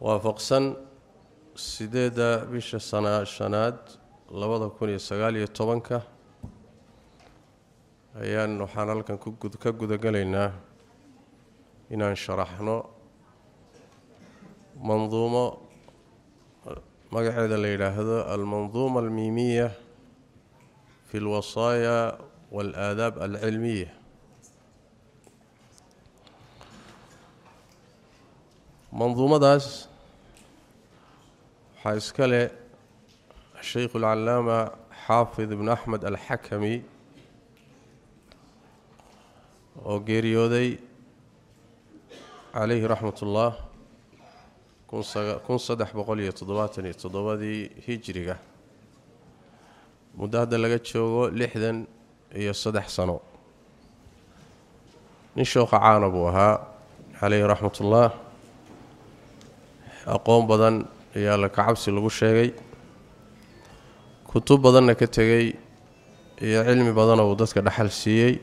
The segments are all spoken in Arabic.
waafaqsan sideedda bisha shanaad labada kun iyo sagaal iyo tobanka ayaan waxaan halkan ka gudagelaynaa inaan sharaxno manduumo magaceeda la yidhaahdo almanduuma almiimiya fi alwasaaya waalaadaab alcilmiya alcalaama xaafid ibnu axmed alxakami oo geeriyooday calayhi raxmat ullah kun saddex boqol iyo toddobaatan iyo toddobadii hijiriga muddo hadda laga joogo lixdan iyo saddex sano nin shooqa caana buu ahaa calayhi raxmat ullah aqoon badan ayaa la kacabsi lagu sheegay kutub badanna ka tegey iyo cilmi badana uu dadka dhexal siiyey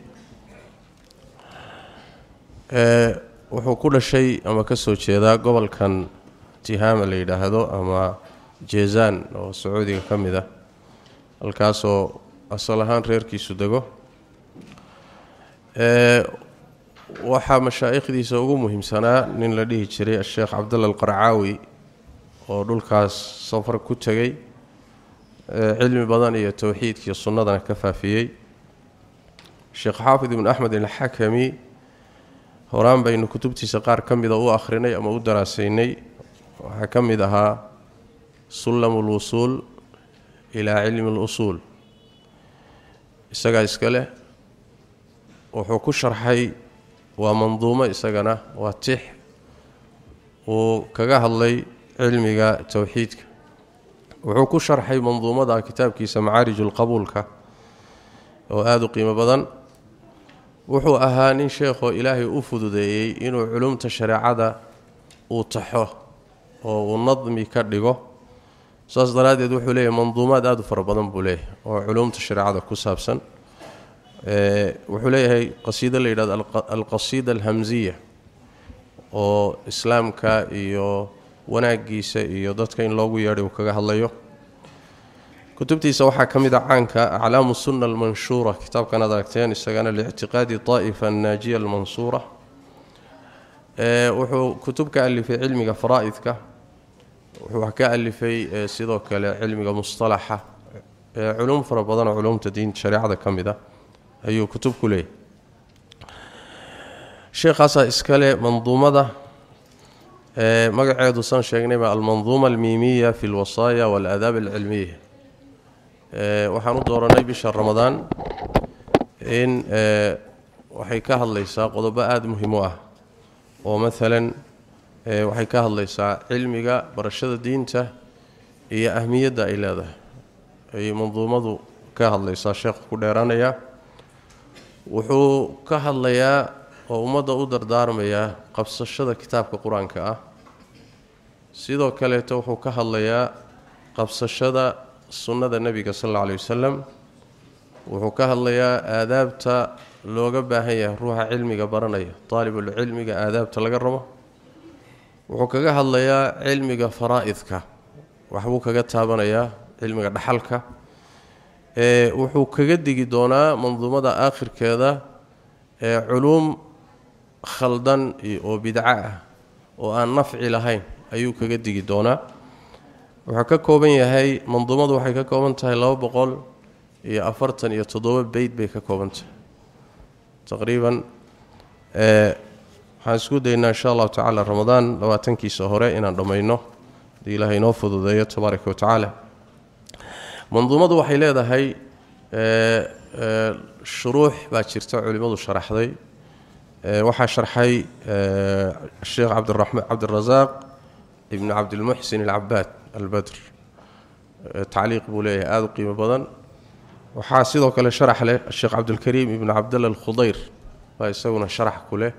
wuxuu ku dhashay ama ka soo jeedaa gobolkan tihaama la yidhaahdo ama jeezaan oo sacuudiga ka mid ah halkaasoo asal ahaan reerkiisu dego waxaa mashaa'ikhdiisa ugu muhiimsanaa nin la dhihi jiray asheekh cabdalla alqarcaawi oo dhulkaas safar ku tegey cilmi badan iyo towxiidkiiyo sunnadana ka faafiyey sheekh xaafid ibnu axmed alxakami horaan baynu kutubtiisa qaar ka mida u akhrinay ama u daraasaynay waxaa ka mid ahaa sullamu lwusuul ilaa cilmi اlusuul isagaa iska leh wuxuu ku sharxay waa manduumo isagana waa tix uu kaga hadlay cilmiga towxiidka wuxuu ku sharxay manduumada kitaabkiisa macaariju lqabuulka oo aada u qiimo badan wuxuu ahaa nin sheekhoo ilaahay u fududeeyey inuu culumta shareecada uu taxo oo uu nadmi ka dhigo saas daraaddeed wuxuu leeyahay manduumaad aada u fara badan buu leeyahay oo culumta shareecada ku saabsan wuxuu leeyahay qasiido la yidhahdo alqasiida alhamsiya oo islaamka iyo wanaagiisa iyo dadka in loogu yeedhay uu kaga hadlayo kutubtiisa waxaa ka mid a caanka aclaamu sunna almanshuura kitaabkan aad aragteen isagana liictiqaadi طaa'ifa annaajiya almansuura wuxuu kutub ka alifay cilmiga faraa'idka wuxuu ka alifay sidoo kale cilmiga mustalaxa culum fara badan oo culumta diinta shareecada ka mid a ayuu kutub ku leeyahy sheekhaasaa iskale manduumada magaceedu san sheegnayba almanduuma almiimiya fi lwasaaya waalaadaab alcilmiya waxaan u dooranay bisha ramadaan in waxay ka hadlaysaa qodobo aada muhiim u ah oo maalan waxay ka hadlaysaa cilmiga barashada diinta iyo ahmiyadda ay leedahay ay manduumadu ka hadlaysaa sheekhu ku dheeraanayaa wuxuu ka hadlayaa oo ummadda u dardaarmayaa qabsashada kitaabka qur-aanka ah sidoo kaleeto wuxuu ka hadlayaa qabsashada sunnada nebiga sal alla aley wasalam wuxuu ka hadlayaa aadaabta looga baahan yahay ruuxa cilmiga baranaya daalibulcilmiga aadaabta laga rabo wuxuu kaga hadlayaa cilmiga faraa'idka waxbuu kaga taabanayaa cilmiga dhaxalka wuxuu kaga digi doonaa manduumada aakhirkeeda ee culuum khaldan oo bidco ah oo aan nafci lahayn ayuu kaga digi doonaa wuxuu ka kooban yahay manduumadu waxay ka kooban tahay laba boqol iyo afartan iyo toddoba beyd bay ka kooban tahay taqriiban waxaan isku daynaa insha allahu tacaala ramadaan labaatankiisa hore inaan dhammayno hadii ilaahay inoo fududeeyo tabaaraka wa tacaala manduumadu waxay leedahay shuruux baa jirta culimmadu sharaxday waxaa sharxay sheekh cabdirasaaq ibn cabdilmuxsin alcabaad albadr tacliiq buu leeyahay aada u qiimo badan waxaa sidoo kale sharax leh sheekh cabdilkariim ibn cabdalla alkhudayr baa isaguna sharax ku leh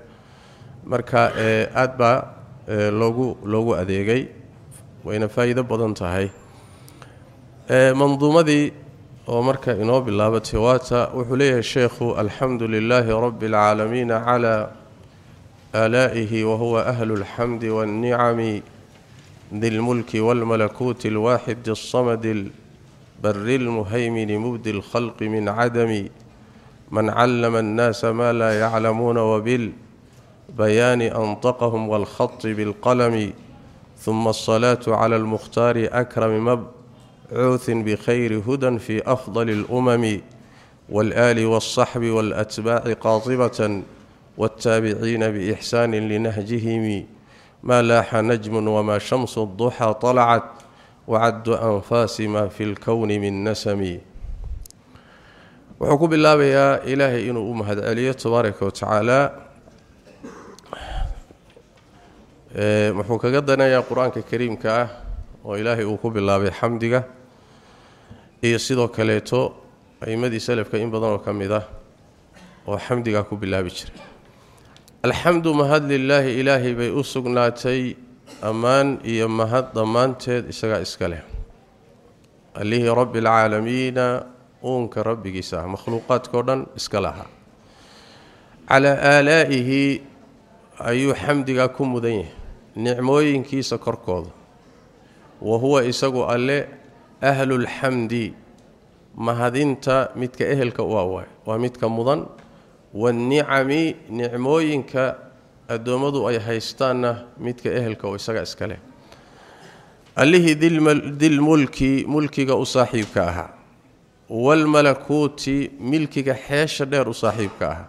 marka aad baa loogu loogu adeegay wayna faa'iido badan tahay manduumadii oo marka inoo bilaabatay waata wuxuu leeyahay sheekhu alxamdu lilaahi rabbi اlcaalamiina calى aalaa'ihi wahuwa ahlu اlxamdi waاlnicami ذي الملك والملكوت الواحد الصمد البر المهيمن مبدي الخلق من عدم من علم الناس ما لا يعلمون وبالبيان أنطقهم والخط بالقلم ثم الصلاة على المختار أكرم مبعوث بخير هدى في أفضل الأمم والآل والصحب والأتباع قاطبة والتابعين بإحسان لنهجهم. ما لاح نجم وما شمس الضحى طلعت وعد أنفاس ما في الكون من نسم. ku bilaabayaa ilaahay inuu u mahad celiyo tabaaraka wa tacaala wuxuu kaga danayaa qur-aanka kariimka ah oo ilaahay uu ku bilaabay xamdiga iyo sidoo kaleeto a'imadii salafka in badan oo ka mid ah oo xamdigaa ku bilaabi jiray alxamdu mahad lilaahi ilaahay bay u sugnaatay ammaan iyo mahad dhammaanteed isagaa iska leh allihii rabbi alcaalamiina uunka rabbigiisa ah makhluuqaadkao dhan iska lahaa calaa aalaa'ihi ayuu xamdigaa ku mudan yahay nicmooyinkiisa korkooda wa huwa isagu alle ahlulxamdi mahadinta midka ehelka u awaay waa midka mudan waannicami nicmooyinka addoommadu ay haystaanna midka ehelka oo isaga iska leh allihii dilmulki mulkiga u saaxiibka ahaa waalmalakuuti milkiga xeesha dheer u saaxiibka ahaa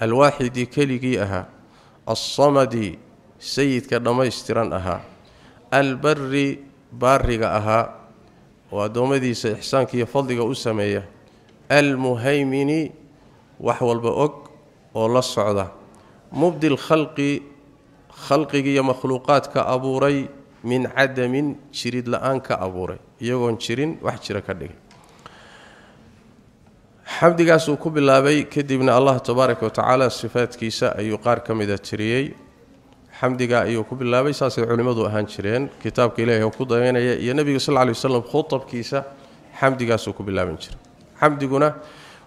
alwaaxidi keligii ahaa alsamadi sayidka dhammaystiran ahaa albari baariga ahaa oo addoommadiisa ixsaanka iyo fadliga u sameeya almuhaymini wax walba og oo la socda mubdi lkhalqi khalqigii iyo makhluuqaadka abuuray min cadamin jirid la-aan ka abuuray iyagoon jirin wax jira ka dhigay xamdigaasuu ku bilaabay kadibna allah tabaaraka wa tacaala sifaadkiisa ayuu qaar ka mida xamdiga ayuu ku bilaabay saasay culimmadu ahaan jireen kitaabka ilaahi oo ku dayanaya iyo nebiga sal lay waslam khutabkiisa xamdigaasuu ku bilaaban jiray xamdiguna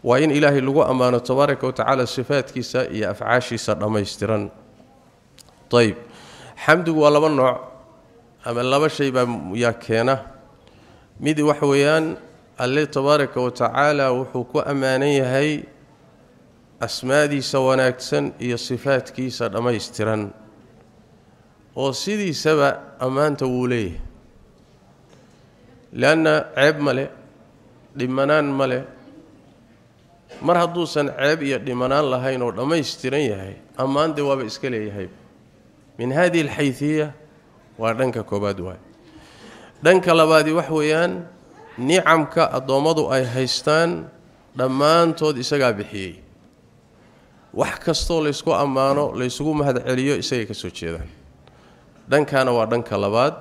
waa in ilaahay lagu ammaano tabaaraka wa tacaala sifaadkiisa iyo afcaashiisa dhammaystiran ayb xamdigu waa laba nooc ama laba shay baa yaa keena mid waxa weeyaan alle tabaaraka wa tacaala wuxuu ku ammaanan yahay asmaadiisa wanaagsan iyo sifaadkiisa dhammaystiran oo sidiisaba ammaanta wuu leeyahay leanna ceeb ma le dhimanaan ma le mar hadduusan ceeb iyo dhimanaan lahayn oo dhammaystiran yahay ammaan dee waaba iska leeyahay min hadihi alxaydiya waa dhanka koobaad waay dhanka labaadi wax weeyaan nicamka addoommadu ay haystaan dhammaantood isagaa bixiyey wax kastoo laysku ammaano laysugu mahad celiyo isagay ka soo jeedaan dhankaana waa dhanka labaad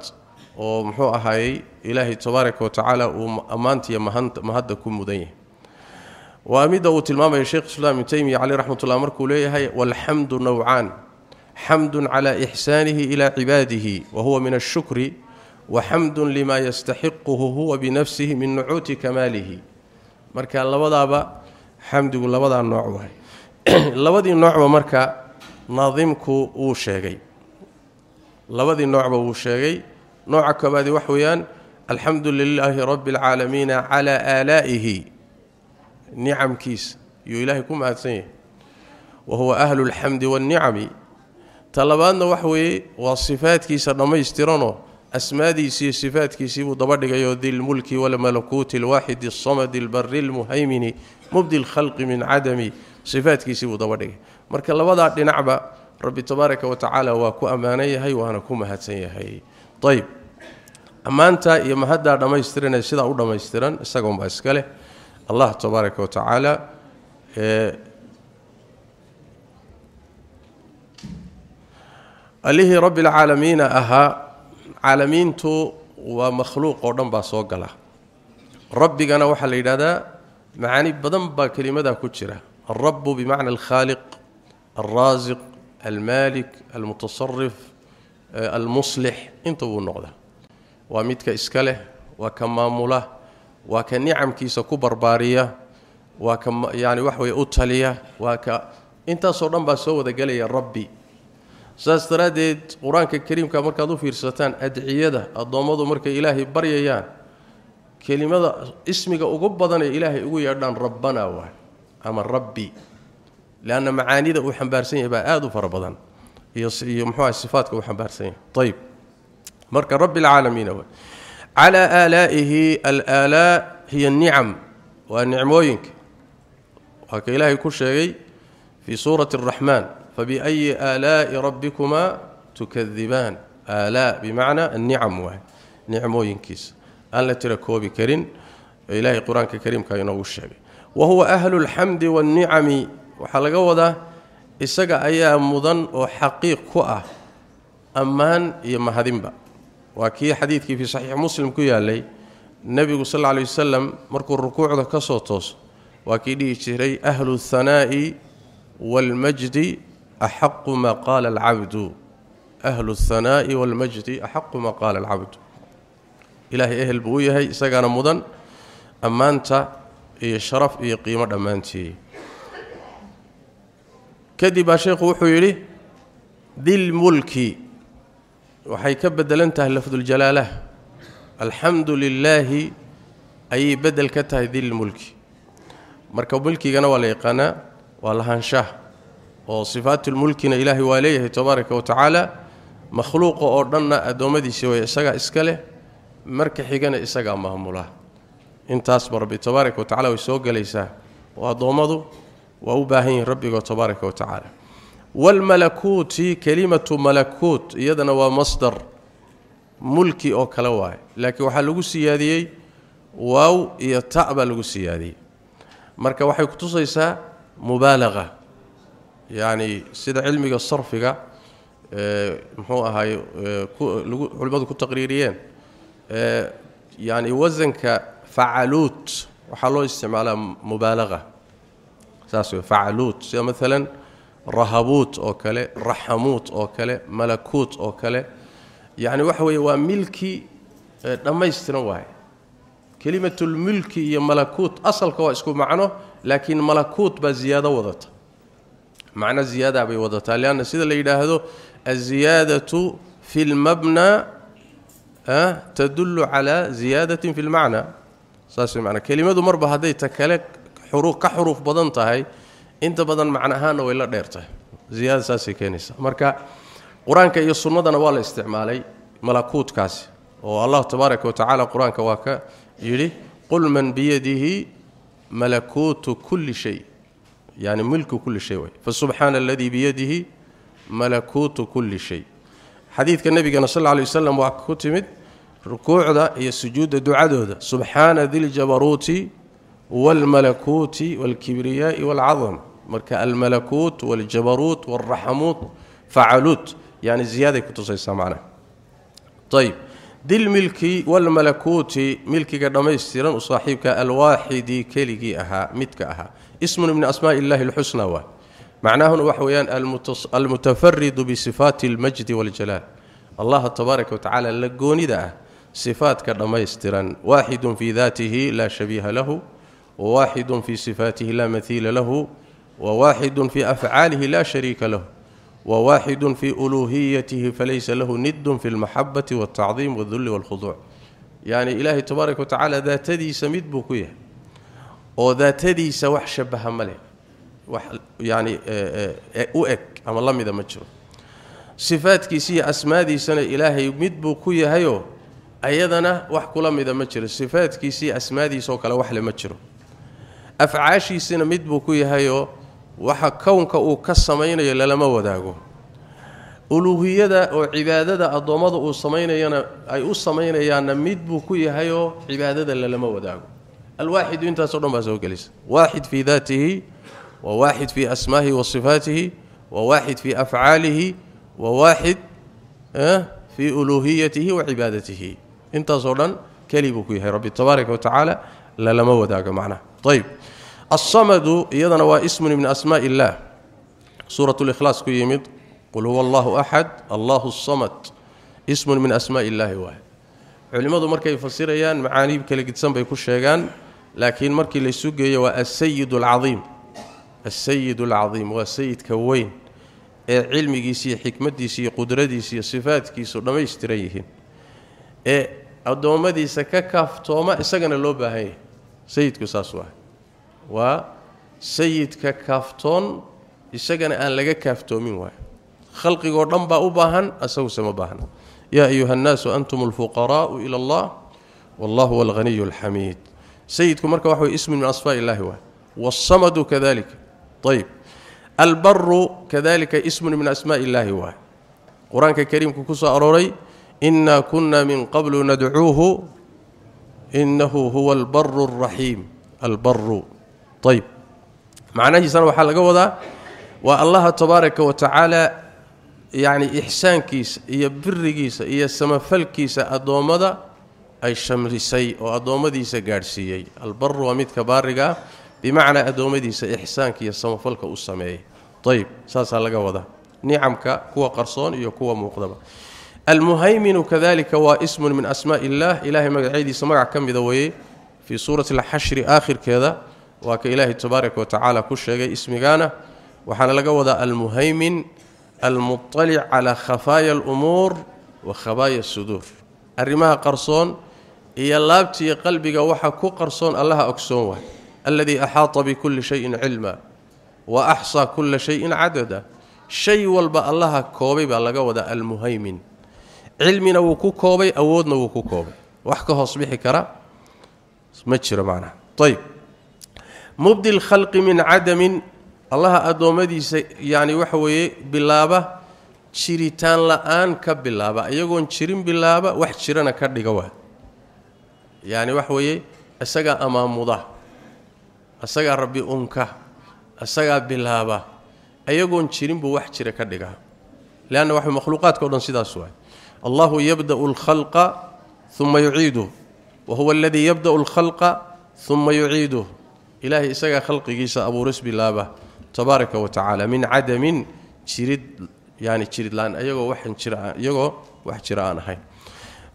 oo muxuu ahaayey ilaahay tabaaraka wa tacaala uu ammaantiiyo mahadda ku mudan yahay waa midda uu tilmaamaya sheekh islaam ibnu teymiya caleyh raxmatullah markuu leeyahay walxamdu nowcaan xamdun calaa ixsaanihi ilaa cibaadihi wa huwa min ashukri waxamdun limaa yastaxiquhu huwa binafsihi min nucuuti kamaalihi marka labadaaba xamdigu labadaa nooc waay labadii noocba marka naadimku wuu sheegay labadii noocba wuu sheegay nooca koobaadi wax weeyaan alxamdu lilaahi rabbi alcaalamiina calaa aalaa'ihi nicamkiisa yuu ilaahay ku mahadsan yahay wa huwa ahlu lxamdi waannicami ta labaadna wax weeye waa sifaadkiisa dhammaystiranoo asmaadiisii sifaadkiisii buu daba dhigayoo dilmulki walmalakuuti alwaaxidi alsamadi albari almuhaymini mubdi lkhalqi min cadami sifaadkiisii buu daba dhigay marka labadaa dhinacba ربي تبارك وتعالى واكو امانيه وأنا كو مهتسنيه طيب اما انت يما هدا دمهستيرن سيده أو دمهستيرن اساغون با اسكله الله تبارك وتعالى آه، الله رب العالمين أها عالمين تو ومخلوق أو دم با سو غلا ربي غنا وحا ليدا معاني بدن با كلمة دا كو الرب بمعنى الخالق الرازق maamula waa ka nicamkiisa ku barbaariya waa ka yani wax weye u taliya waa ka intaasoo dhan baa soo wada gelaya rabbi saas daraaddeed qur-aanka kariimka markaad u fiirsataan adciyada addoommadu markay ilaahay baryayaan kelimada ismiga ugu badan ee ilaahay ugu yeedhaan rabbana waay ama rabbi لأن معانيده و حنبارسين يبا اادو فربدان هي محو صفاتك و خنبارسين طيب. مرك رب العالمين هو. على آلائه الآلاء هي النعم ونعموينك وهك اله كل شيء في سورة الرحمن. فبأي آلاء ربكما تكذبان؟ آلاء بمعنى النعم وهي. نعموينكس أن لا تركوبي كرين إلهي قرآنك الكريم كان هو الشيء وهو أهل الحمد والنعم waxaa laga wadaa isaga ayaa mudan oo xaqiiq ku ah ammaan iyo mahadinba waa kii xadiidkii fii saxiix muslim ku yaalay nebigu sal lay wasalam markuu rukuucda ka soo tooso waa kii dhihi jiray ahlu thanaa'i waalmajdi axaqu maa qaala alcabdu ahlu thanaa'i waalmajdi axaqu maa qaala alcabdu ilaahay ehel buu u yahay isagaana mudan ammaanta iyo sharaf iyo qiimo dhammaantii tahay lafduljalaalaah alxamdu lilaahi ayay bedel ka tahay dilmulki marka mulkigana waa la yaqaanaa waa lahaanshaah oo sifaatulmulkina ilaahay waa leeyahay tabaaraka wa tacaala makhluuqa oo dhanna addoommadiisii way isagaa iska leh marka xigana isagaa maamula intaasba rabbi tabaaraka wa tacala way soo gelaysaa oo addoommadu waalmalakuuti kelimatu malakuut iyadana waa masdar mulki oo kale waaye laakiin waxaa lagu siyaadiyey waaw iyo ta baa lagu siyaadiyey marka waxay kutusaysaa mubaalaqa yacni sida cilmiga sarfiga muxuu ahaay culimmadu ku taqriiriyeen yani wasanka facaluut waxaa loo isticmaalaa mubaalaqa تاسوي فعلوت مثلا رهبوت اوكله رحموت اوكله ملكوت اوكله يعني وحوي وملكي آه، دمايستنا واي كلمة الملك هي ملكوت أصل كو إسكو معناه لكن ملكوت بزياده وضت معنى زيادة ابي وضت لأن سيده اللي يداهدو الزيادة في المبنى ها تدل على زيادة في المعنى. صار معنى؟ كلمة مربه هذه تكلك ka xuruuf badan tahay inta badan macno ahaanna way la dheer tahay ziyaada saasay keenaysaa marka qur-aanka iyo sunnadana waa la isticmaalay malakuutkaasi oo allah tabaaraka wa tacaala qur-aanka waa ka yidhi qul man biyadihi malakuutu kulli shay yani milku kulli shay way fasubxaana aladii biyadihi malakuutu kulli shay xadiidka nebigana sal lla lay waslam waa ku timid rukuucda iyo sujuudda ducadooda subxaana diljabaruuti والملكوت والكبرياء والعظم. مركا الملكوت والجبروت والرحموت فعلوت. يعني زيادة كنت كتوصي معنا طيب ذي الملك والملكوت ملكك دمهستيرن وصاحبك الواحد كلغي أها متك أها اسم من أسماء الله الحسنى معناه وحيان المتص... المتفرد بصفات المجد والجلال. الله تبارك وتعالى لغوني ده. صفات كدمهستيرن واحد في ذاته لا شبيه له. وواحد في صفاته لا مثيل له وواحد في أفعاله لا شريك له وواحد في ألوهيته فليس له ند في المحبة والتعظيم والذل والخضوع. يعني اله تبارك وتعالى ذاتي سميد بوكيه أو ذاتي سوح شبه ملك يعني آه، آه، آه، اوك ام الله مذا مجر صفات كيسي أسماء دي سنة اله يمد بوكيه هيو ايدنا وحكو الله مذا مجر صفات كيسي أسماء دي سو كلا وح afcaashiisana mid buu ku yahayoo waxa kownka uu ka samaynayo lalama wadaago uluuhiyada oo cibaadada addoommada uu samaynayana ay u samaynayaanna mid buu ku yahayoo cibaadada lalama wadaago alwaaxidu intaasoo dhan baa soo gelaysa waaxid fii daatihi wa waaxid fii asmaa'ihi wa sifaatihi wa waaxid fii afcaalihi wa waaxid fii uluuhiyatihi wa cibaadatihi intaasoo dhan keli buu ku yahay rabbi tabaaraka wa tacaala lalama wadaago macnaha ayb waa ismun min asmaai illaah suurat likhlaas ku yimid qul huwa allahu axad allahu samad ismun min asmaai illaahi waay culimmadu markay fasirayaan macaanii kala gidsan bay ku sheegaan laakiin markii laysu geeyo waa asayid alcaiim asayid alcadiim waa sayidka weyn ee cilmigiisa iyo xikmaddiisa iyo qudradiisa iyo sifaadkiisu dhammaystiran yihiin ee addoommadiisa ka kaaftooma isagana loo baahan yahay sayidku saas waa و سيد ككافتون اسغنا ان لغا كافتومين واه خلقي غو دنبا أو باهن اسو سما باهن يا ايها الناس أنتم الفقراء إلى الله والله هو الغني الحميد سيدكم مركه واحد اسم من اصفاء الله واه والصمد كذلك طيب البر كذلك اسم من اسماء الله واه قرآن الكريم كوكوسا اروري إنا كنا من قبل ندعوه انه هو البر الرحيم البر طيب. معناه سنه وحال قودا و الله تبارك وتعالى يعني إحسان كيس يا برغيس يا سمفلكيس أدومدا أي شمرسي أو أدومديس غارسيي. البر وميد كبارغا بمعنى أدومديس إحسانك يا سمفلك أو سمي طيب ساسا لغا ودا. نعمك كو قرصون يو كو موقدبا. المهيمن كذلك هو اسم من أسماء الله. اله مجيدي سمع كم دوي في سورة الحشر آخر كذا. وكإله تبارك وتعالى كشغي اسمغانا وحنا لغا ودا المهيمن المطلع على خفايا الأمور وخبايا الصدور ارمها قرصون يا لابتي قلبي وحا كو قرصون الله اكسون واحد الذي احاط بكل شيء علما واحصى كل شيء عددا شيء والبا الله كوبي با لغا ودا المهيمن علمنا وكو كوبي اودنا وكو كوبي وحكه هوسبخي كرا ما جرى معنا طيب مبدي الخلق من عدم. الله ادومديس يعني وحوي بلابا جيرتان لآن كبلابا ايغون جيرين بلابا وح جيرنا كدغه وا يعني وحوي اسغا اماموده اسغا ربي اونكا اسغا بلابا ايغون جيرين بو وح جيره كدغه لأن وح مخلوقات كودن سدا سو الله يبدأ الخلق ثم يعيده. وهو الذي يبدأ الخلق ثم يعيده. إلهي إسغا خلقي سا أبو رسبي لابا. تبارك وتعالى من عدم جريد يعني جريد لأن أيغو وحن جرا أيغو وح جرا انهي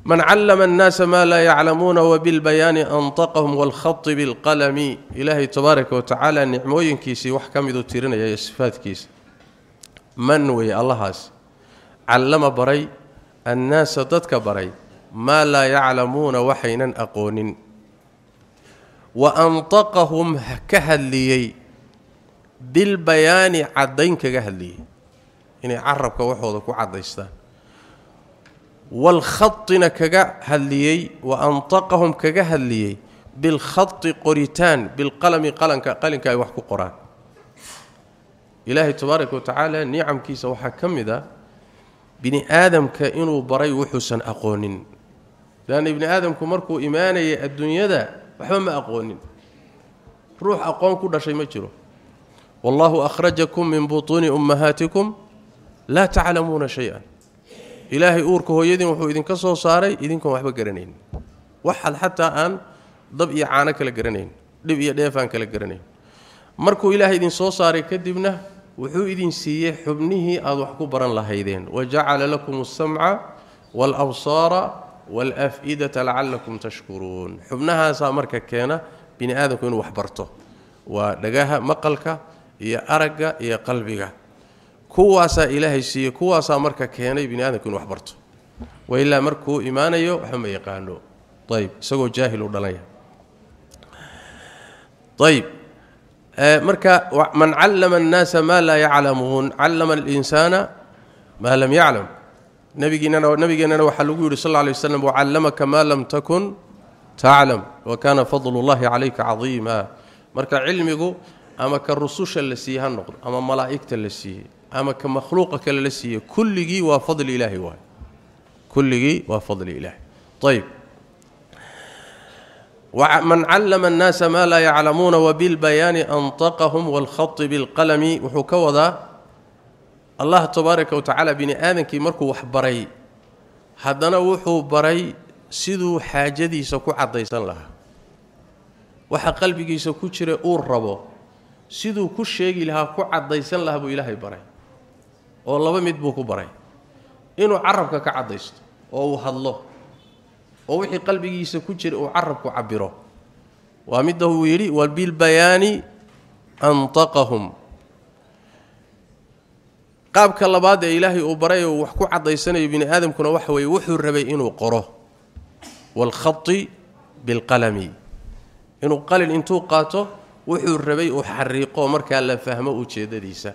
من علم الناس ما لا يعلمون وبالبيان أنطقهم والخط بالقلم. إلهي تبارك وتعالى نعموين كيسي وحكم ذو تيرنا يا صفاتكيس من وي اللهس علم بري الناس ددك بري. ما لا يعلمون وحينا اقونن وأنطقهم كهليي. بالبيان عدين كهلي يعني عرب وحوده كعديستا والخط نكغا هليي وأنطقهم كهليي. بالخط قريتان بالقلم قلنك قلنك أي وحك قرآن. إلهي تبارك وتعالى نعم كيس وحكمدا بني آدم كائن بري وحسن أقون لأن ابن آدم كمركو إيماني الدنيا ده waxba ma aqoonin ruux aqoon ku dhashay ma jiro wallahu akhrajakum min butuuni ummahaatikum laa taclamuuna shay-an ilaahay uurka hooyadiin wuxuu idinka soo saaray idinkoon waxba garanayn waxaad xataa aan dab iyo caano kala garanayn dhib iyo dheef aan kala garanayn markuu ilaahay idin soo saaray kadibna wuxuu idin siiyey xubnihii aad wax ku baran lahaydeen wajacala lakum alsamca waalabsaara والأفئدة لعلكم تشكرون. حبناها سامرك كينا بني آدم وين وحبرته ودغاها مقلك يا ارغا يا قلبك كواسا إلهي سي كواسا مرك كينا بني آدم وين وحبرته وإلا مركو إيمانيو وحما يقانو طيب اسو جاهل ودليا طيب آه، مركا من علم الناس ما لا يعلمون علم الإنسان ما لم يعلم. نبينا نبينا نبي وحلو صلى الله عليه وسلم وعلمك ما لم تكن تعلم وكان فضل الله عليك عظيما. مرك علمي أما كالرسوش اللي سيها النقد أما ملائكه اللي سيها أما كمخلوقك اللي سيها كل جي وفضل إلهي هو كل جي وفضل إلهي. طيب. ومن علم الناس ما لا يعلمون وبالبيان أنطقهم والخط بالقلم وحكوا ذا allah tabaaraka wa bini aadamkii markuu wax baray haddana wuxuu baray siduu xaajadiisa ku caddaysan lahaa. Waxa qalbigiisa ku jira uu rabo siduu ku sheegi lahaa ku caddaysan lahaa buu ilaahay baray oo laba mid buu ku baray. Inuu carabka ka caddaysto oo uu hadlo oo wixii qalbigiisa ku jira uu carabku cabiro waa midda uu yidhi wabilbayaani antaqahum qaabka labaad ee ilaahay uu baray oo wax ku cadaysanayo bini aadamkuna waxa weeye wuxuu rabay inuu qoro waalkhati bilqalami inuu qalin intuu qaato wuxuu rabay uu xariiqo markaa la fahmo ujeeddadiisa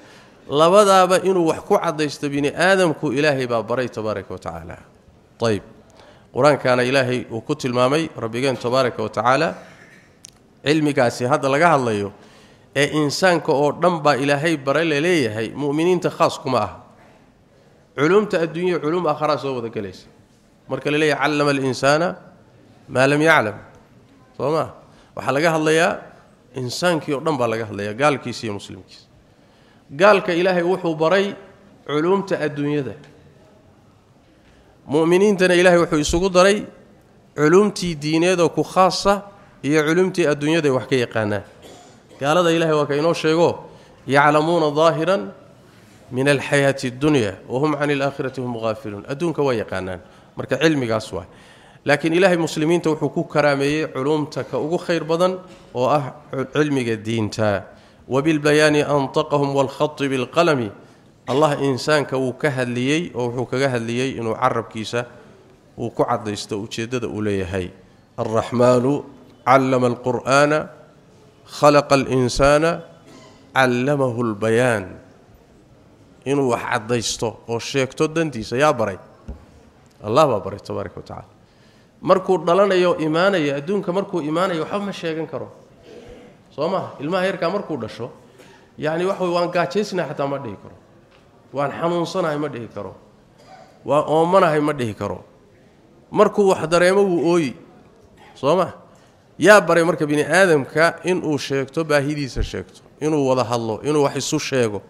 labadaaba inuu wax ku cadaysto bini aadamku ilaahay baa baray tabaaraka wa tacaala ayb qur-aankaana ilaahay uu ku tilmaamay rabbigeen tabaaraka wa tacaala cilmigaasi hadda laga hadlayo ee insaanka oo dhan baa ilaahay bare laleeyahay mu'miniinta khaas kuma ah culumta adduunya culum aakharaa soo wada gelaysa marka la leeyahay callama alinsaana maa lam yaclam soo maa waxaa laga hadlayaa insaankii oo dhan baa laga hadlayaa gaalkiisa iyo muslimkiisa gaalka ilaahay wuxuu baray culumta adduunyada mu'miniintana ilaahay wuxuu isugu daray culumtii diineedoo ku khaasa iyo culumtii adduunyada wax ka yaqaanaan قالده الله هو كاينو شيغو يعلمون ظاهرا من الحياة الدنيا وهم عن الاخره هم غافلون ادونك ويا قانان مرك علم قاسوا لكن الهي المسلمين تو حقوق علوم علومتك أو خير بدن أو آه علمي دينتا وبالبيان انطقهم والخط بالقلم الله إنسان كو كهل وكهدليي أو هو كهدليي انه عرب كيسة عربكيسا وكعديسته وجيدته وليه هي الرحمن علم القران خلق الإنسان علمه البيان. ان وحد دايستو أو شيكتو دنتيس يا بري. الله بابري تبارك وتعالى. مركو دلانيو ايمانيا أدونك مركو ايمانيا وحو ما شيغان انكرو سوما إلما هيركا مركو دشو. يعني وحو وان كاتشيسنا حتى ما ديكرو وان حنون صنا ما ديكرو كرو. وا هي ما ديكرو مركو وح دريمو اوي سوما yaa baray marka bini aadamka inuu sheegto baahidiisa sheegto inuu wada hadlo inuu wax isu sheego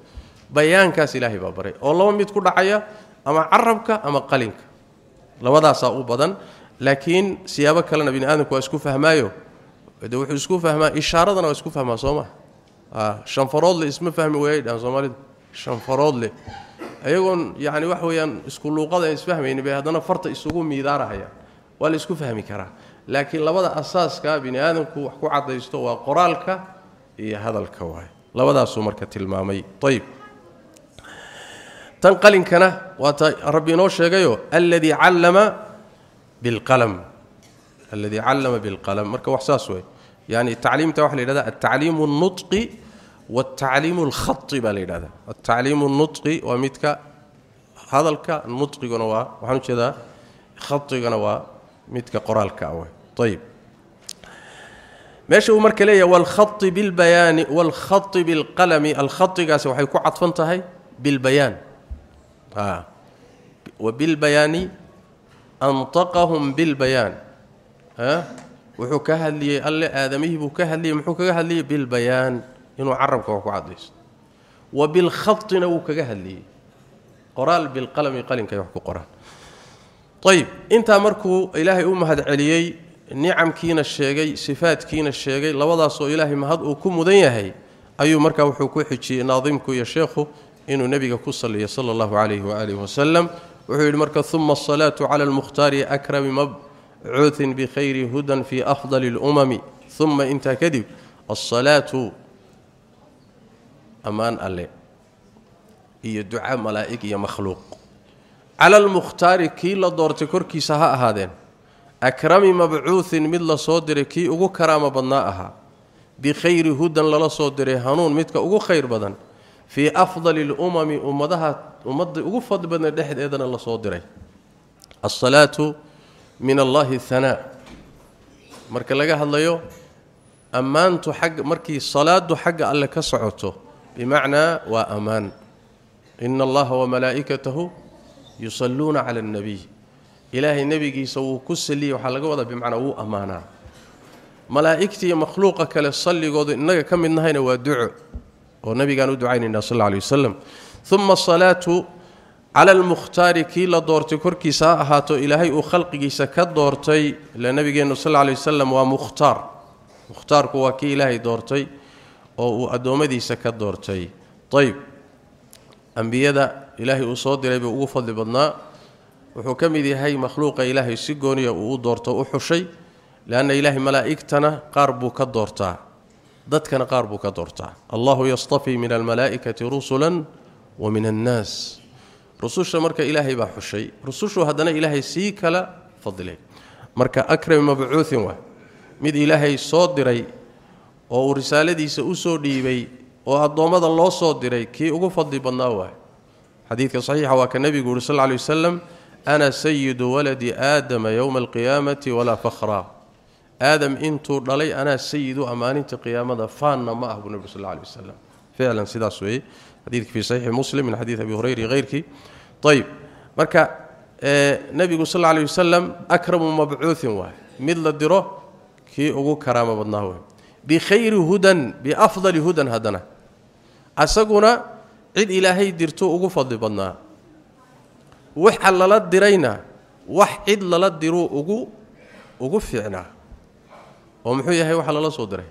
bayaankaas ilaahay baa baray oo laba mid ku dhacaya ama carabka ama qalinka labadaasaa u badan laakiin siyaabo kalena bini aadamku waa isku fahmaayo de wuxuu isku fahmaa ishaaradana waa isku fahmaa soo maa shanfaroodle isma fahmi waayay dhahan soomaalidu shanfaroodle ayagoon yacni wax weeyaan isku luuqada isfahmayni bay haddana farta isugu miidaarahayaan waa la isku fahmi karaa laakiin labada asaaska bini aadamku wax ku cadaysto waa qoraalka iyo hadalka waay labadaasuu marka tilmaamay ayb tan qalinkana waa ta rabbi inoo sheegayo alladii callama bilqalam alladii callama bilqalam marka wax saas wey yani tacliimta waxa la yidhahda altacliimu baa la yidhahda altacliimu اnutqi waa midka hadalka nutqiguna waa waxaan ujeedaa khaigana waa ميتك قرالك اوه طيب. ماشي عمر كلي والخط بالبيان والخط بالقلم. الخط قاسي وحي كعطفنت هي بالبيان. آه. وبالبيان أنطقهم بالبيان. ها آه. وحو كهل قال لي ادمي بو كهل لي محو بالبيان. انه عربك هو كعديس وبالخط نو كهل قرال بالقلم قلم انك يحكي قران طيب انت مركو إلهي امهد عليي نعم كينا الشيغي صفات كينا الشيغي لودا سو إلهي مهد أو كمودن يحي أيو مركا و هو ناظمكو يا شيخو إنو نبيغا كو صلي الله عليه وآله وسلم. و هو ثم الصلاة على المختار أكرم مبعوث بخير هدى في أفضل الأمم. ثم انت كذب الصلاة أمان الله هي دعاء ملائكي يا مخلوق. على المختار كي لدورت كركي سها اهادين اكرم مبعوث مثل لصدر كي اوو كرامة بدنا بخير هدى لله صدر هنون ميدكا اوو خير بدن. في أفضل الأمم امدها امد اوو فضل بدنا دخد ايدنا لصدر الصلاة من الله الثناء. marka laga hadlayo amaantu xaq markii salaadu xaq alle ka على كسرته بمعنى وأمان. إن الله وملائكته يصلون على النبي. إلهي النبي سو كسلي وحا لغه ودا بمعنى هو امانه ملائكتي مخلوقك للصليغود انغا كميدنهينا وا دعو أو نبي كانوا دعاين ان صلى الله عليه وسلم. ثم الصلاة على المختار كي لا دورتي كركيسا اهاتو إلهي أو خلقيسا كدورتي لنبينا صلى الله عليه وسلم ومختار مختار. كو وكيله دورتي. أو ادومديسا كدورتي طيب. أنبياء ilaahay uu soo diray buu ugu fadli badnaa wuxuu ka mid yahay makhluuqa ilaahay si gooniya uu u doorto u xushay leanna ilaahay malaa'igtana qaar buu ka doortaa dadkana qaar buu ka doortaa allahu yastafii min almalaa'ikati rusulan wa min annaas rususha marka ilaahay baa xushay rusushu haddana ilaahay sii kala fadilay marka akrami mabcuuin waa mid ilaahay soo diray oo uu risaaladiisa u soo dhiibay oo addoommada loo soo diray kii ugu fadli badnaa waay حديث صحيح هو كان النبي يقول صلى الله عليه وسلم أنا سيد ولد آدم يوم القيامة ولا فخرا آدم انت ضلي أنا سيد أمانة قيامه فانا ما ابو النبي صلى الله عليه وسلم. فعلا سيده سوي. حديث في صحيح مسلم من حديث أبي هريرة غيرك. طيب مركا آه، النبي صلى الله عليه وسلم أكرم مبعوث واحد. مثل الدره كي اوو كرامة بدناه بخير هدى بأفضل هدى هدنا اسغنا cid ilaahay dirto ugu fadli badnaa waxa lala dirayna wax cid lala diruu ugu ugu fiicnaa oo muxuu yahay waxa lala soo diray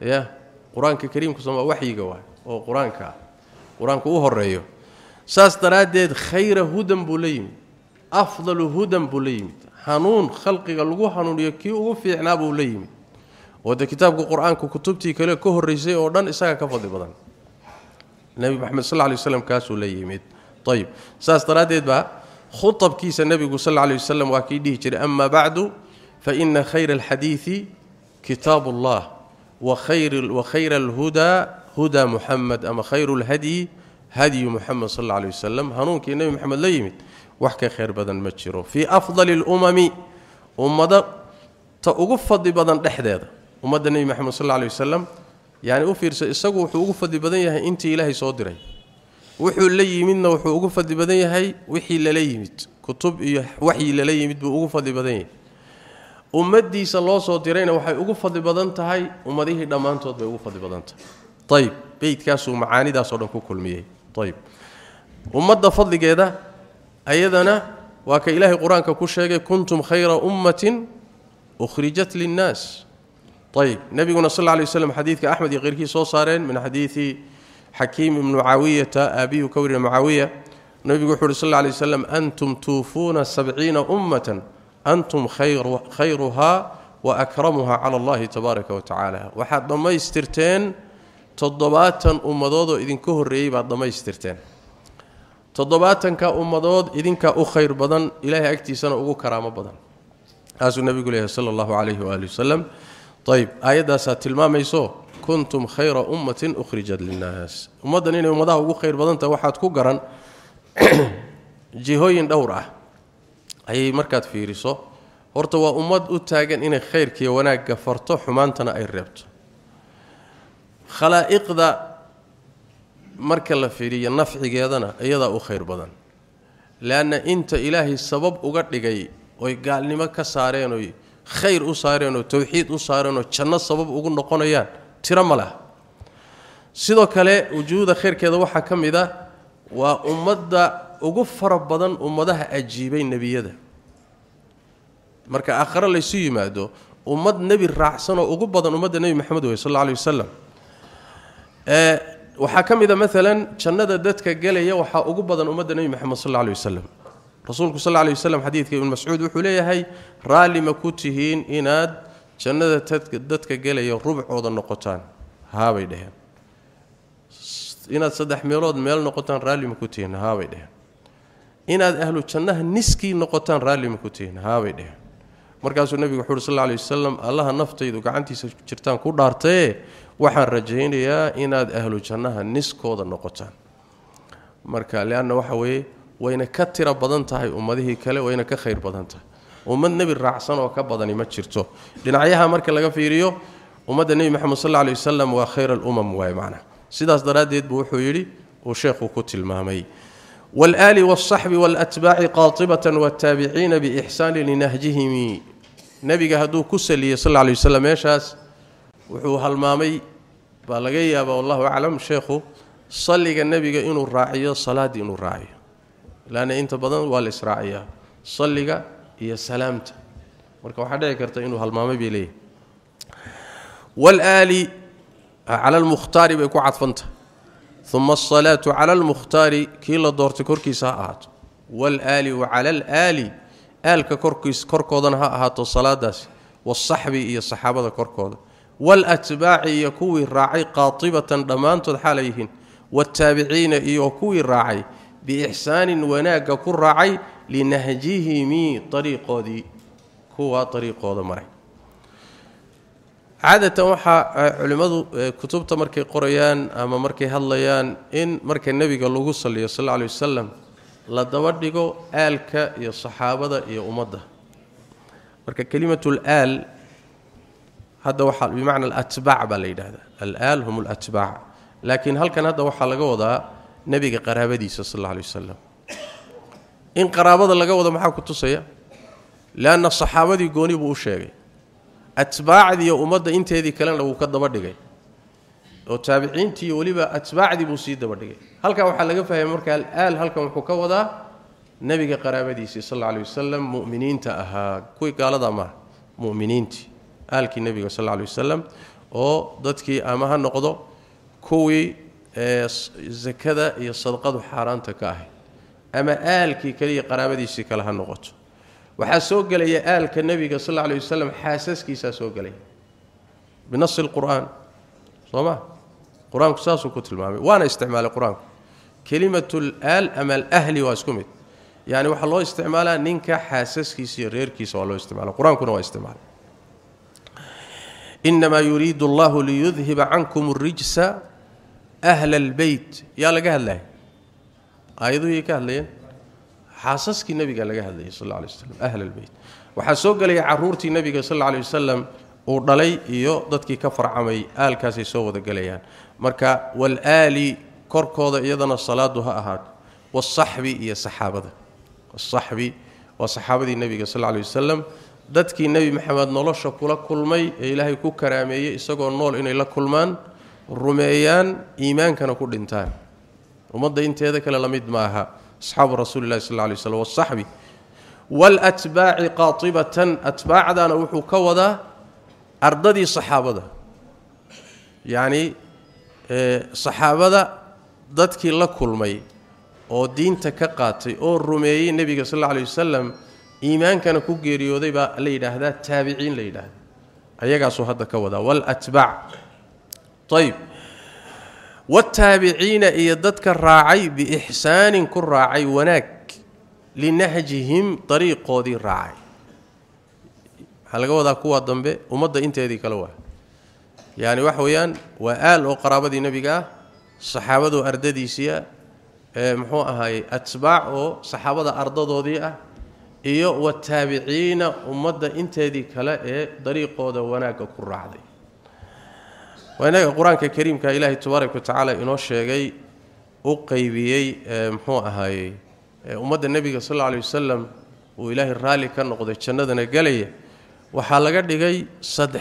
ya qur-aanka kariimka sooma waxyiga waay oo qur-aanka ah qur-aanku u horeeyo saas daraaddeed khayra hudan buu la yimid afdalu hudan buu la yimid hanuun khalqiga lagu hanuuniyo kii ugu fiicnaa buu la yimid oo de kitaabka qur-aanka kutubtii kale ka horreysay oo dhan isaga ka fadli badan النبي محمد صلى الله عليه وسلم كاسو ليميت طيب ساس تراديد با خطب كيس النبي صلى الله عليه وسلم وأكيد جري أما بعد فإن خير الحديث كتاب الله وخير وخير الهدى هدى محمد. أما خير الهدي هدي محمد صلى الله عليه وسلم. هنوك النبي محمد ليميت وحك خير بدن مجرو في أفضل الأمم امه تا بدن دخده امه النبي محمد صلى الله عليه وسلم yani u fiirsa isagu wuxuu ugu fadli badan yahay intii ilaahay soo diray wuxuu la yimidna wuxuu ugu fadli badan yahay wixii lala yimid kutub iyo waxyi lala yimid buu ugu fadli badan yahay ummadiisa loo soo dirayna waxay ugu fadli badan tahay ummadihii dhammaantood bay ugu fadli badan tahay ayib beydkaasuu macaanidaasoo dhan ku kulmiyey ayib ummadda fadligeeda ayadana waa ka ilaahay qur-aanka ku sheegay kuntum khayra ummatin ukhrijat linnaas طيب النبي صلى الله عليه وسلم حديث كأحمد غير كي سو صارين من حديث حكيم بن معاوية ابي وكوري معاويه النبي يقول صلى الله عليه وسلم أنتم توفون 70 أمة أنتم خير خيرها وأكرمها على الله تبارك وتعالى. وحد تضباتا أم امدود إذن كهر كهريي بعد ضميسترتين تضباتا كأم امدود إذن كأخير بدن إلهي أكتي سنة أو كرامة بدن. أسو النبي صلى الله عليه وآله وسلم ayb aayaddaasaa tilmaamayso kuntum khayra ummatin ukhrijat linnaas ummaddan inay ummadaha ugu khayr badantaha waxaad ku garan jihooyin dhowr ah ayay markaad fiiriso horta waa ummad u taagan inay khayrkiiyo wanaagga farto xumaantana ay reebto khalaa'iqda marka la fiiriyo nafcigeedana iyadaa u khayr badan leanna inta ilaahay sabab uga dhigay oy gaalnimo ka saareen oy khayr u saareen oo towxiid u saareen oo janno sabab ugu noqonayaan tiro ma laha sidoo kale wujuuda khayrkeeda waxaa ka mid a waa ummadda ugu fara badan ummadaha ajiibay nebiyada marka aakhare laysu yimaado ummad nebi raacsan oo ugu badan ummadda nebi maxamed wey sal alla alay wasalam waxaa ka mid a maalan jannada dadka gelaya waxaa ugu badan ummadda nebi maxamed sal alla alay wasalam rasuulku sal lay waslam xadiidka ibnu mascuud wuxuu leeyahay raalli ma ku tihiin inaad jannada dadka gelaya rubcooda noqotaan haabay dheheen inaad saddex meelood meel noqotaan raalli ma ku tihiin haabay dheheen inaad ahlu jannaha niskii noqotaan raalli ma ku tihiin haabay dheheen markaasuu nebigu wuxu uhi sal lay wasalam naftaydu gacantiisa jirtaan ku dhaartaye waxaan rajaynayaa inaad ahlu jannaha niskooda noqotaan marka leanna waxa weeye wayna ka tiro badan tahay ummadihii kale wayna ka khayr badan tahay ummad nebi raacsan oo ka badani ma jirto dhinacyaha marka laga fiiriyo ummadda nebi moxamed sal aley wasalam waa khayr alumam waay macna sidaas daraaddeed buu wuxuu yidhi uu sheekhu ku tilmaamay waalaali walsaxbi waalatbaaci qaatibatan waataabiciina biixsaani linahjihimi nebiga hadduu ku saliyey sal ley waslem meeshaas wuxuu halmaamay baa laga yaaba wallahu aclam sheekhu salliga nebiga inuu raaciyo salaaddii inuu raaciyo lanna inta badan waa la israaciyaa salliga iyo salaamta marka waxaa dhici karta inuu halmaamay bay leeyihi walaali cala almukhtaari bay ku cadfantahay uma asalaatu cala almukhtaari kii la doortay korkiisa ha ahaato waalaali wa cala alaali aalka korkiis korkoodana ha ahaato salaadaasi waasaxbi iyo saxaabada korkooda waalatbaaci iyo kuwii raacay qaatibatan dhammaantood xaalay yihiin wataabiciina iyo kuwii raacay wanaagga ku raacay linahjihimi ariiqoodii kuwa ariiqooda maray caadatan waxaa culimmadu kutubta markay qorayaan ama markay hadlayaan in marka nebiga lagu saliyo sal alla lay wasalam la daba dhigo aalka iyo saxaabada iyo ummadda marka kelimatul aal hadda waxaa bimacna alatbaac baa la yidhahdaa alaal hum alatbaac laakiin halkan hadda waxaa laga wadaa nebiga qaraabadiisa sal alla alay wasalam in qaraabada laga wado maxaa ku tusaya leanna saxaabadii gooni buu u sheegay atbaacdii iyo ummadda inteedii kalena wuu ka daba dhigay oo taabiciintii weliba atbaacdii buu sii daba dhigay halkaa waxaa laga fahmay marka alaal halkan wuxuu ka wadaa nebiga qaraabadiisii sal alla alay wasalam mu'miniinta ahaa kuwii gaalada maaha mu'miniintii aalkii nebiga sal alla alay wasalam oo dadkii ama ha noqdo kuwii sakada iyo sadqadu xaaraanta ka ahay ama aalkii kaliya qaraabadiisii kale ha noqoto waxaa soo gelaya aalka nebiga sal alla lay wasalam xaasaskiisaa soo gelaya binasi lqur'aan soo ma qur-aanku saasuu ku tilmaamay waana isticmaalay qur-aanku kelimatul aal ama alahli waa isku mid yani waxaa loo isticmaalaa ninka xaasaskiisa iyo reerkiisa waa loo isticmaala qur-aankuna waa isticmaalay inamaa yuriidu allahu liyudhiba cankum اrijsa ahla اlbeyt yaa laga hadlaya aayaduhii ka hadlayeen xaasaskii nebiga laga hadlayay sal alla alay waslam ahl albeyt waxaa soo gelaya caruurtii nebiga sal alla alay wasalam uu dhalay iyo dadkii ka farcamay aalkaasay soo wada gelayaan marka walaali korkooda iyadana salaadu ha ahaato wasaxbi iyo saxaabada asaxbi waa saxaabadii nebiga sal alay wasalam dadkii nebi maxamed nolosha kula kulmay ee ilaahay ku karaameeyey isagoo nool inay la kulmaan rumeeyaan iimaankana ku dhintaan ummadda inteeda kale la mid maaha asxaabu rasuuli lahi sal lay slm wasaxbi waalatbaaci qaatibatan atbaacdana wuxuu ka wadaa ardadii saxaabada yacni saxaabada dadkii la kulmay oo diinta ka qaatay oo rumeeyey nebiga sal alla alay wasalam iimaankana ku geeriyooday baa la yidhaahdaa taabiciin la yidhaahda ayagaasuu hadda ka wadaa waalatbaac طيب. والتابعين يددك الراعي بإحسان كل راعي وناك لنهجهم طريق ذي الراعي. هل قوضا قوة الضنبي ومضى إنت هذه كلوة. يعني وحويا وآل وقرابة نبيك صحابة أرددي سيا آه، محو أهاي. أتباع صحابة أرددو ذي أه. iyo wa taabiciina ummada inteedii kale ee dariiqooda wanaagga ku raacday وأنا القران الكريم كإله تبارك وتعالى إنه شيغي أو قيبيي آه، مخو أهاي. آه، أمة النبي صلى الله عليه وسلم وإلهي الرالي كان نقض جندنا غليا وحا لغا دغاي 3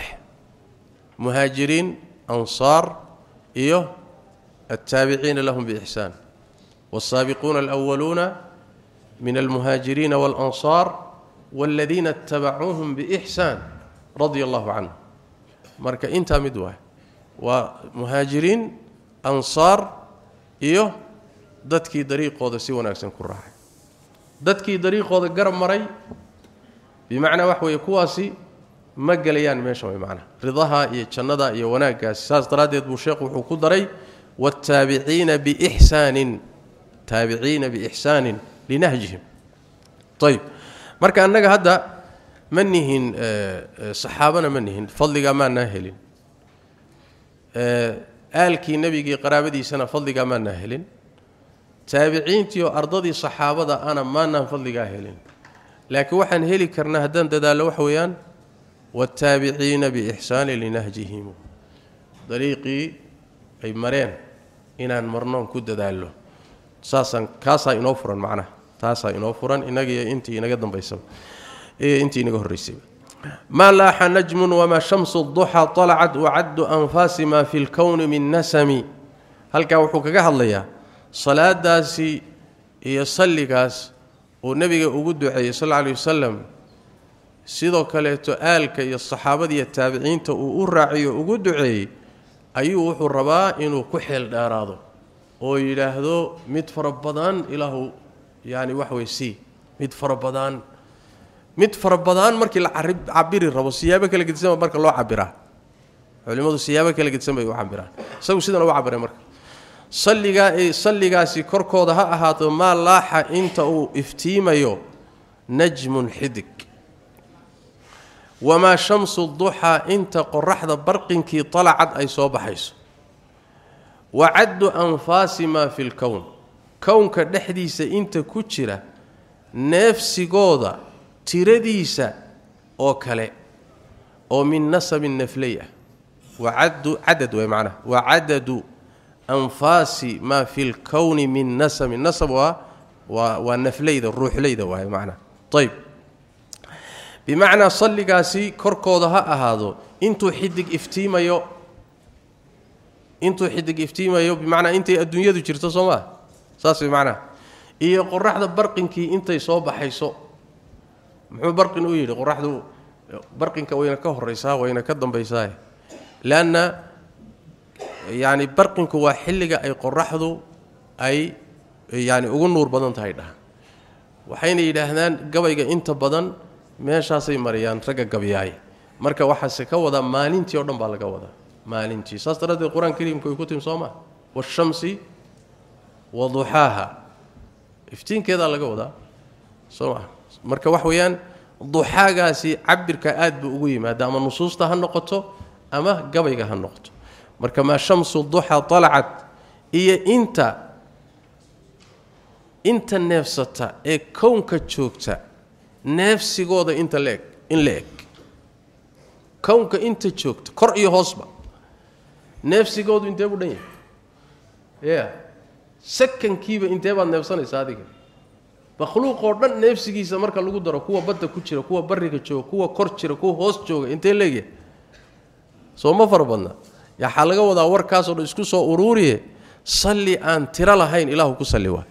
مهاجرين أنصار ايو التابعين لهم بإحسان. والسابقون الأولون من المهاجرين والأنصار والذين اتبعوهم بإحسان رضي الله عنه. مركه إنت مدوه. Waa muhaajiriin ansaar iyo dadkii dariiqooda si wanaagsan ku raacay dadkii dariiqooda garab maray bimacnaa wax weeye kuwaasi ma gelayaan meesha way macnaha ridaha iyo jannada iyo wanaaggaasi saas daraaddeed buu sheekhu wuxuu ku daray waataabiciina biixsaanin taabiciina biixsaanin linahjihim ayb marka annaga hadda ma nihin saxaabana ma nihin fadligaa maanaa helin aalkii nebigii qaraabadiisana fadligaa maanaa helin taabiciintii oo ardadii saxaabada ana maanaan fadligaa helin laakiin waxaan heli karnaa haddaan dadaallo waxa weeyaan waataabiciina biixsaani linahjihim dariiqii ay mareen inaan marnoon ku dadaallo saasaan kaasaa inoo furan macnaha taasaa inoo furan inagiyo intii inaga dambaysaba iyo intii inaga horraysayba maa laaxa najmun wamaa shamsu duxaa طalacat wacaddu anfaasi maa fi lkowni min nasami halkaa wuxuu kaga hadlayaa salaadaasi iyo salligaas uu nebiga ugu duceeyey sal lla alay wasalam sidoo kaleeto aalka iyo saxaabadiiyo taabiciinta uu u raaciyo ugu duceeyey ayuu wuxuu rabaa inuu ku xeel dheeraado oo yidhaahdo mid fara badan ilaahu yaani wax wey sii mid fara badan mid fara badan markii la cabiri rabo siyaabo kala gedisanba marka loo cabiraa culimmadu siyaabo kala gedisan bay u cabiraan isagu sidan uga cabiray marka salligaa ay salligaasi korkooda ha ahaato maa laaxa inta uu iftiimayo najmun xidig wamaa shamsu duxaa inta qoraxda barqinkii talacad ay soo baxayso wa caddu anfaasi maa fi lkown kownka dhexdiisa inta ku jira neefsigooda تيرديسا أو كلي أو من نسب النفليه وعد عدد ومعنى وعدد انفاس ما في الكون من نسب النسب و والنفليه الروح ليده وهي معنى طيب بمعنى صلي قاسي كركودها اهادو انتو حدك افتيما يو انتو حدك افتيما يو بمعنى انت الدنيا جيرتو سوما ساس بمعنى اي قرخده برقنكي انت سو بخايسو muxuu barqin u yidhi qoraxdu barqinka wayna ka horaysaa wayna ka dambaysaa leanna yacni barqinku waa xilliga ay qoraxdu ay yani ugu nuur badan tahay dhaha waxayna yidhaahdaan gabayga inta badan meeshaasay mariyaan ragga gabyaay marka waxaase ka wadaa maalintii oo dhan baa laga wadaa maalintii saas daraaddeed qur-aan kariimku ay ku timi soo maa waashamsi wa duxaaha iftiinkeedaa laga wadaa soo maa marka wax weeyaan duxaagaasi cabirka aad buu ugu yimaada ama nusuusta ha noqoto ama gabayga ha noqoto. Marka maa shamsu duxa alacad iyo inta inta neefsata ee kownka joogta neefsigooda inta laeg in la eg kownka inta joogta kor iyo hoosba. Neefsigoodu intee buu dhan yahay? Ya sakankiiba intee baad neefsanaysa adiga makhluuqoo dhan neefsigiisa marka lagu daro kuwa badda ku jira kuwa barriga jooga kuwa kor jira kuwa hoos jooga intee leegyahay soo ma fara badna yaxaa laga wadaa warkaasoo dhan isku soo uruuriye salli aan tiro lahayn ilaahu ku salli waa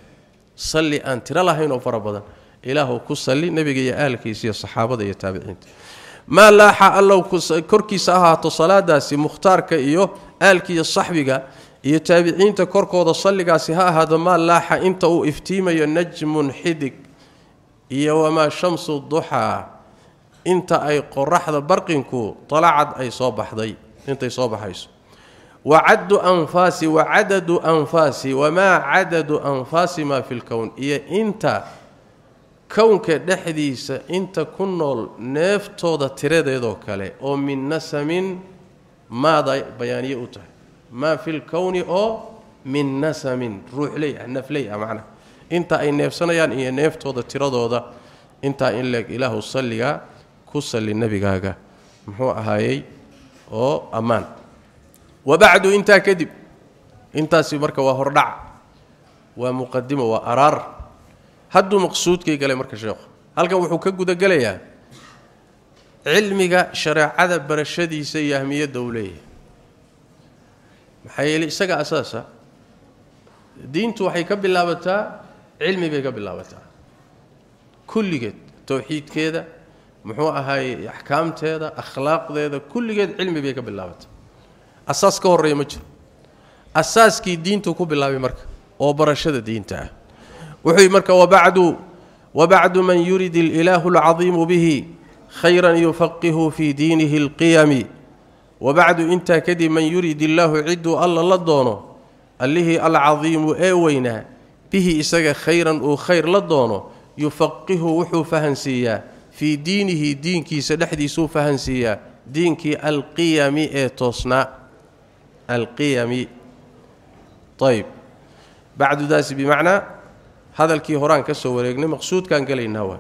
salli aan tiro lahayn oo fara badan ilaahu ku salli nebiga iyo aalkiisa iyo saxaabada iyo taabiciinta maa laaxa allow korkiisa ahaato salaadaasi mukhtaarka iyo aalka saxbiga iyo taabiciinta korkooda salligaasi ha ahaado maa laaxa inta uu iftiimayo najmun xidig iyo wamaa shamsu duxaa inta ay qoraxda barqinku dalacad ay soo baxday intay soo baxayso wacaddu anfaasi wacadadu anfaasi wamaa cadadu anfaasi maa fi lkown iyo inta kownka dhexdiisa inta ku nool neeftooda tiradeedoo kale oo min nasamin maada bayaaniye u tahay ما في الكون أو من نسم. روح لي النف لي معنا. إنت أي نفسنيان يعني إيه اي نفتوده تيرودوده إنت ان لك إله صلى صليا كصلي نبيغاغا مخو اهايي أو أمان. وبعد إنت كذب. إنت سي مركه وهردع ومقدمه وأرار. حد مقصود كي قال مركه شيخ. هلك و هو كغودا غليا علمي شرع عذاب برشدي سي اهميه دولية. Maxaa yeeley isaga asaasa diintu waxay ka bilaabataa cilmi bay ka bilaabataa kulligeed towxiidkeeda muxuu ahaayey axkaamteeda akhlaaqdeeda kulligeed cilmi bay ka bilaabataa asaas ka horreeya ma jiro asaaskii diintu ku bilaabay marka oo barashada diinta ah wuxuu marka wabacdu wabacdu man yurid ililaahu alcadiimu bihi khayran yufaqihu fii diinihi alqiyami وبعد انت كدي من يريد الله عد الله لا دونه. الله العظيم اي وينا به اسغا خيرا أو خير لا دونه. يفقه وحو فهنسيا في دينه دينكي سدحدي سو فهنسيا دينكي القيم اي توسنا القيم طيب. بعد داس بمعنى هذا الكي هوران كسو وريقني مقصود كان قال انه هو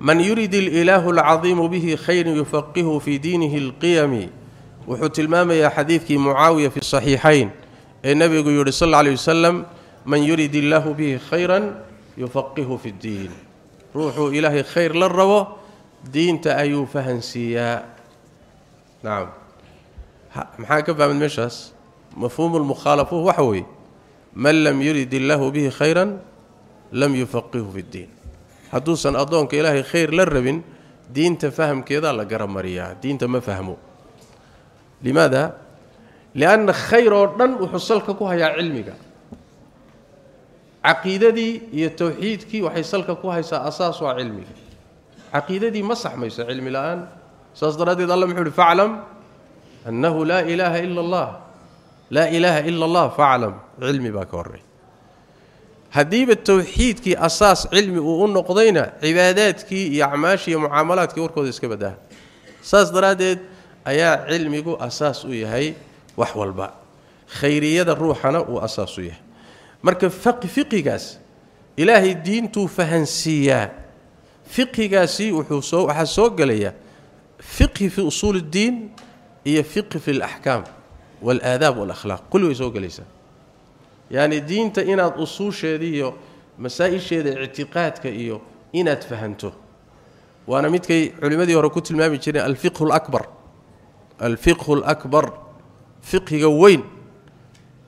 من يريد الإله العظيم به خير يفقهه في دينه القيم. وحت المام يا حديث معاوية في الصحيحين. إيه النبي يقول صلى الله عليه وسلم من يريد الله به خيرا يفقهه في الدين. روحوا اله خير للروى دين تأيو فهنسيا. نعم. محاكم فهم مشس مفهوم المخالفة وحوي من لم يريد الله به خيرا لم يفقهه في الدين. حدوسن اذنك إلهي خير للربن دينك فهم كذا لا قرا مريا دينك ما فهمه. لماذا؟ لأن خير ودن وحصلك كو هيا علمك. عقيدتي هي التوحيد كي وحصلك كو هي أساس وعلمك عقيدتي ما ميس علم الآن. سأصدر هذه الله محور فعلم أنه لا إله إلا الله. لا إله إلا الله فعلم علمي باكوري هذه بالتوحيد كي أساس علمي ونقضينا عباداتك يا اعمالي ومعاملاتك وركود اسك بداه أساس درادت أيا علمي هو أساس ويهي وحولبا خيرية الروح أنا وأساس وياه مركب فق فقي قاس إلهي الدين تو فهنسيا فقي قاسي وحوسو وحسو غليا فقه في أصول الدين هي فقه في الأحكام والآداب والأخلاق. كله يسوق ليسه يعني دين تأينا أصول ان مسائل مسائلشيد اعتقادك إيو إنا تفهمته وأنا ميدكي علمادي هره وركوت تلمامي جيري الفقه الأكبر. الفقه الأكبر فقه وين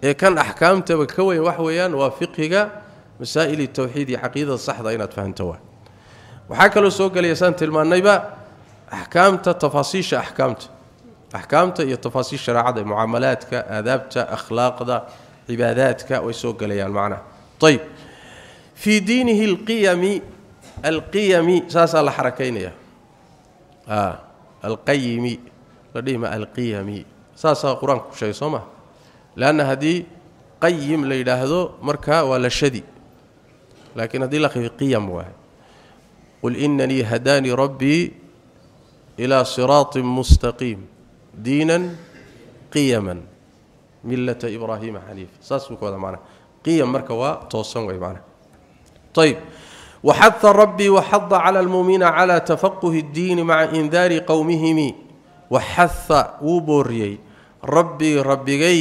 اي كان أحكام احكامته بكوي وحويان وفقه مسائل التوحيد عقيدة صحه إنا اتفهمته وحكى له سوق لي سنت المانيبا احكامته تفاصيل احكامته احكامته هي تفاصيل شرعه معاملاتك آدابك أخلاقك عباداتك ويسوق لي المعنى طيب في دينه القيم القيم ساس حركين يا. آه القيم قديم القيم. ساس القران شيء سوما لأن هذه قيم ليدهدو مركا ولا شدي. لكن هذه لخي قيم واحد. قل إنني هداني ربي إلى صراط مستقيم. دينا قيما. Millata ibraahiima xaniifa saas buu ka wada macnaha qiyam marka waa toosan waxada cala almuuminiina cala tafaquhi اddiini maca indaari qowmihimi waxaha wuu booriyey rabbii rabbigay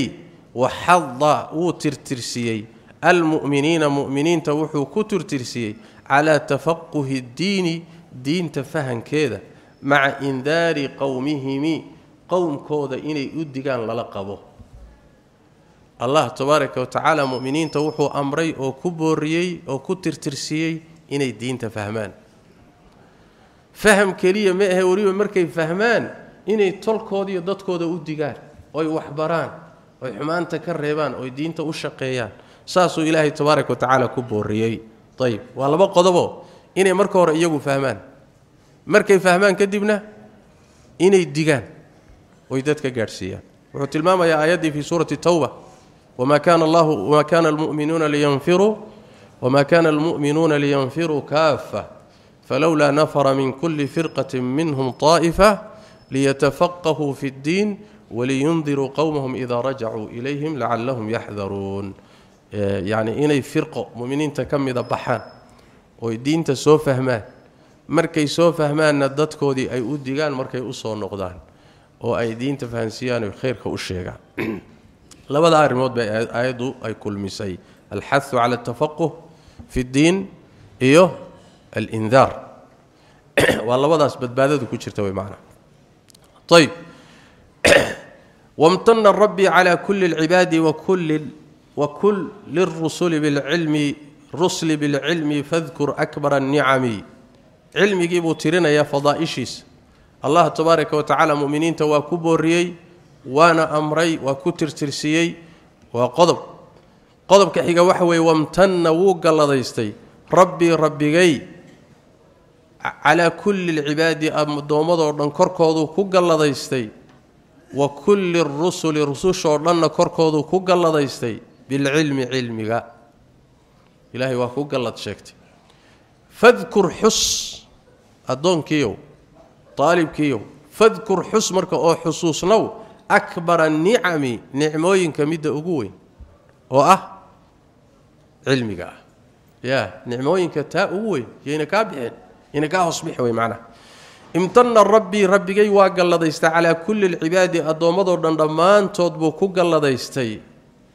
waxada wuu tirtirsiiyey almu'miniina mu'miniinta wuxuu ku tirtirsiiyey calaa tafaquhi اddiini diinta fahankeeda maca indaari qowmihimi qowmkooda inay u digaan lala qabo الله تبارك وتعالى مؤمنين تو أمري أو كبوريي أو كتر ترسيي إن الدين تفهمان. فهم كلية ما هي وريو مركي فهمان. إني تولكودي ودادكودا أو ديغار أو وخبران وحبران. حمانته حمان أو دينته دين شقيان ساسو إلهي تبارك وتعالى كبوريي طيب ولبا قودبو إني مركه هور ايغو فهمان. مركي فهمان كدبنا؟ إني ديغان أو دادكا غارسيا وتلماما يا ايدي في سورة التوبة. وما كان الله وما كان المؤمنون لينفروا وما كان المؤمنون لينفروا كافة. فلولا نفر من كل فرقة منهم طائفة ليتفقهوا في الدين ولينذروا قومهم إذا رجعوا إليهم لعلهم يحذرون. آه، يعني إني فرقه مؤمنين تكمد بحا ودين تسو فهمان مركي soo فهمان dadkoodi ay أي digaan markay مركي soo noqdaan وأي دين diinta fahansiyaan oo khayrka u labada arrimood bay aayaddu ay kulmisay alxahu cala altafaquh fi ddiin iyo alindaar waa labadaas badbaadadu ku jirta way macnaa ayb wamtana rabbii cala kuli اlcibaadi wakul lirusuli bilcilmi rusli bilcilmi fadkur akbar annicami cilmigii buu tirinayaa fadaa'ishiisa allah tabaaraka wa tacaala mu'miniinta waa ku booriyey وأنا امري وكتر وكترترسيي وقضب. قضب كحيقه وحوي وامتن يستي ربي ربي غي على كل العباد امدومد ودن كركودو كغلديستي وكل الرسل رسوش ودن كركودو كغلديستي بالعلم علمك إلهي واكو غلط شيكتي فاذكر حس ادون كيو طالب كيو. فاذكر حس مركه أو حسوس نو. Akbar annicami nicmooyinka midda ugu weyn oo ah cilmiga ah yaa nicmooyinka taa ugu weyn yayna kaa bixeen yayna kaa hoosbixi wey macnaha imtana rabbii rabbigay waa galladaystay calaa kulli alcibaadi addoommadoo dhan dhammaantood buu ku galladaystay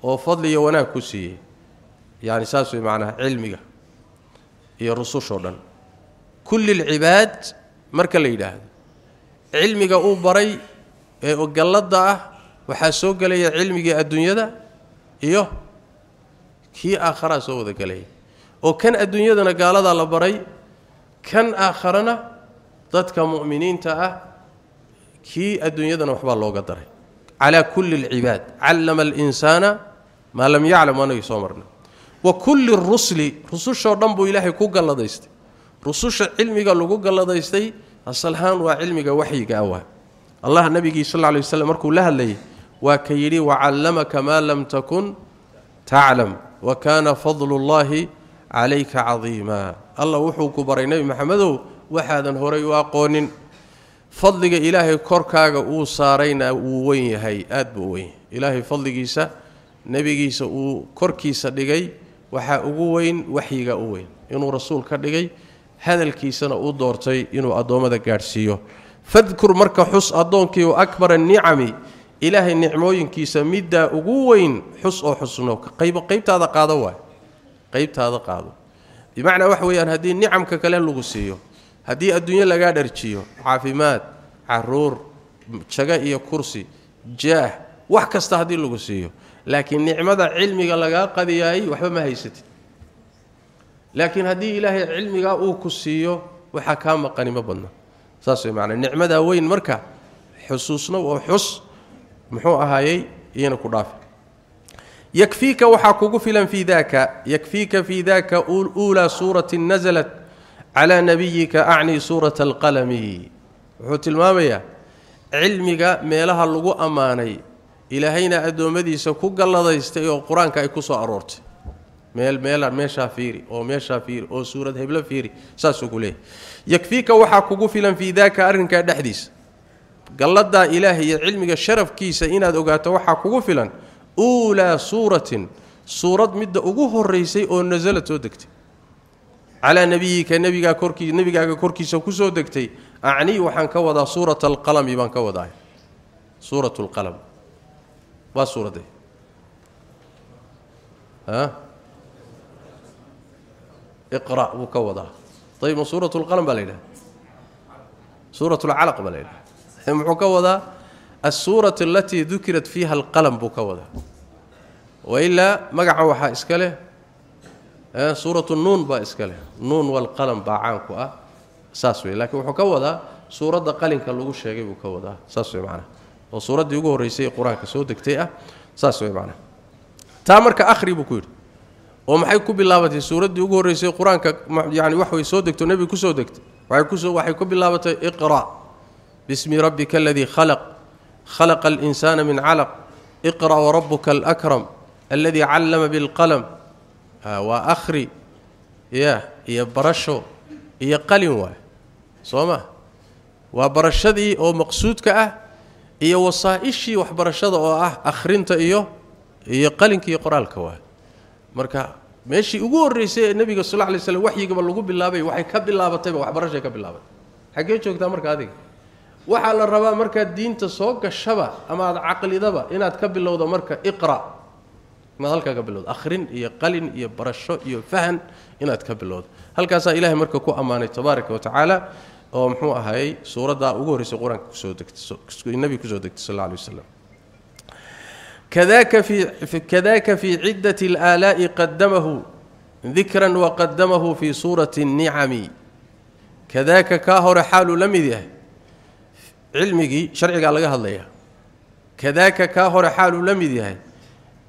oo fadli iyo wanaag ku siiyey yacni saas wey macnaha cilmiga iyo rusushoo dhan kulli alcibaad marka la yidhaahdo cilmiga uu baray ee galladda ah waxaa soo gelaya cilmigii adduunyada iyo kii aakharaa soo wada gelaya oo kan adduunyadana gaaladaa la baray kan aakharana dadka mu'miniinta ah kii adduunyadana waxbaa looga daray calaa kulli alcibaad callama alinsaana maa lam yaclam anagii soo marnay wa kulli rusli rusushoo dhan buu ilaahay ku galladaystay rususha cilmiga lagu galladaystay asalahaan waa cilmiga waxyiga awaa الله النبي صلى الله عليه وسلم مركو لها لي وكيري وعلمك ما لم تكن تعلم وكان فضل الله عليك عظيما. الله وحو كبر نبي محمد وحدن هوري واقونن فضلك إلهي كركاغه أو سارينا وين هي أد بو وين. إلهي فضلكيسا نبيكيسا أو كركيسا دغاي وها اوغو وين وحيغا أو وين. إنو رسول كا دغاي هادلكيسنا أو دورتي إنو ادمه دا غارسيو فاذكر مركة حس اذنك وأكبر النعم. إلهي نعموينك سميدا اوغو وين حس أو حسنوك قيب قيبت هذا قاده واه قيبت هذا قاده بمعنى وحويان يعني هذه النعمك ككلام لو سيو هذه الدنيا لا غادرجيو عافيمات عرور شقا iyo kursi jaah wax kasta hadii lagu siiyo laakiin nicmada cilmiga laga qadiyay waxba ma haysatid laakiin hadii ilaahay cilmiga uu ku siiyo waxa ka maqan ima saas way macnaa nicmadaa weyn marka xusuusna oo xus muxuu ahaayey iyana ku dhaafi yakfiika waxaa kugu filan fii daaka yakfiika fii daaka uulaa suuratin nasalat calaa nabiyika acni suurata alqalami wuxuu tilmaamayaa cilmiga meelaha lagu ammaanay ilaahayna addoommadiisa ku galladaystay oo qur-aanka ay ku soo aroortay meel meela meeshaa fiiri oo meeshaa fiiri oo suurad heblo fiiri saasuu ku leeyahy يكفيك وحا كوغو فيلان في ذاك ارنكا دحديس. قلدا إلهي علمي الشرف كيسا اناد اوغاتو وحا كوغو فيلان. أولى سورة سورة مد أوغو هوريساي أو نزلت أو دكتي. على نبيك نبيغا كوركي نبيغا كوركيسا كوسو دكتي. أعني وحان كودا سورة القلم يبان كودا سورة القلم. وا سورة دي. ها؟ اقرأ وكودا طيب سورة القلم بالليل سورة العلق بالليل هم حكودا السورة التي ذكرت فيها القلم بكودا وإلا مقعه وحا إسكاله. أه، سورة النون با اسكله نون والقلم باعانكو أه، ساسوي لكن حكودا سورة القلم كان لو شيغي ساسوي معنا. وسورة دي اوغو ريسي قرانك سو ساسوي معنا. تامر كأخري بكودا oo maxay ku bilaabatay suuraddii ugu horraysay qur-aanka yani wax way soo degto nebiga ku soo degtay waxay kusoo waxay ku bilaabatay iqra' bismi rabbika aladii khalaq khalaqa alinsaana min calaq iqra' warabuka alakram aladii callama bilqalam waa akhri ya iyo barasho iyo qalin waay soo ma waa barashadii oo maqsuudka ah iyo wasaa-ishii waxbarashada oo ah akhrinta iyo iyo qalinka iyo qoraalka waay marka meeshii ugu horreysay ee nebiga sal lay slm waxyigaba lagu bilaabay waxay ka bilaabatayba waxbarashay ka bilaabatay. Xaggee joogtaa marka adiga? Waxaa la rabaa markaad diinta soo gashaba ama aada caqlidaba inaad ka bilowdo marka iqra inaad halkaa ka bilowdo. Akhrin iyo qalin iyo barasho iyo fahan inaad ka bilowdo. Halkaasaa ilahay marka ku ammaanay tabaaraka wa tacaala oo muxuu ahaayey suuraddaa ugu horreysay qur'aanka ku soo degtay nebiga ku soo degtay sal alla alay كذاك في كذاك في عدة الآلاء قدمه ذكرا وقدمه في سوره النعم. كذاك كاهر حال لمذه علمي شرعي قال لها هذليا كذاك كاهر حال لمذه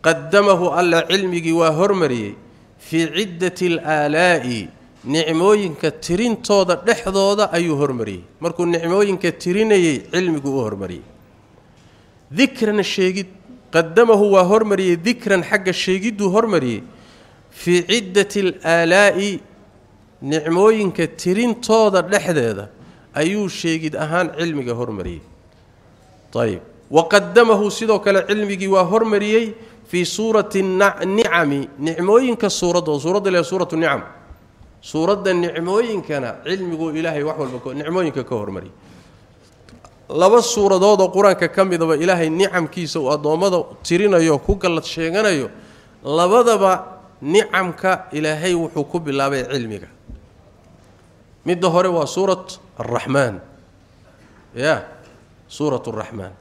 قدمه الله علمي وهرمري في عدة الآلاء. نعموين كترين تودا دخدودا أي هرمري مركو نعموين كثيرين علمي هرمري ذكرنا شيغيد قدمه وهرمري ذكرا حق الشيغد هرمري في عدة الآلاء نعموين كترين طودة هذا أيو الشيغد أهان علمك هرمري. طيب. وقدمه سيدوك العلمي وهرمري في سورة النعم نعم. نعموين كالسورة سورة لها سورة النعم. سورة النعموين كان علمي إلهي وحول نعموين كهرمري. Laba suuradoodoo qur-aanka ka midaba ilaahay nicamkiisa uu addoommada tirinayo ku gallad sheeganayo labadaba nicamka ilaahay wuxuu ku bilaabay cilmiga midda hore waa suurat araxmaan ya suurat araxmaan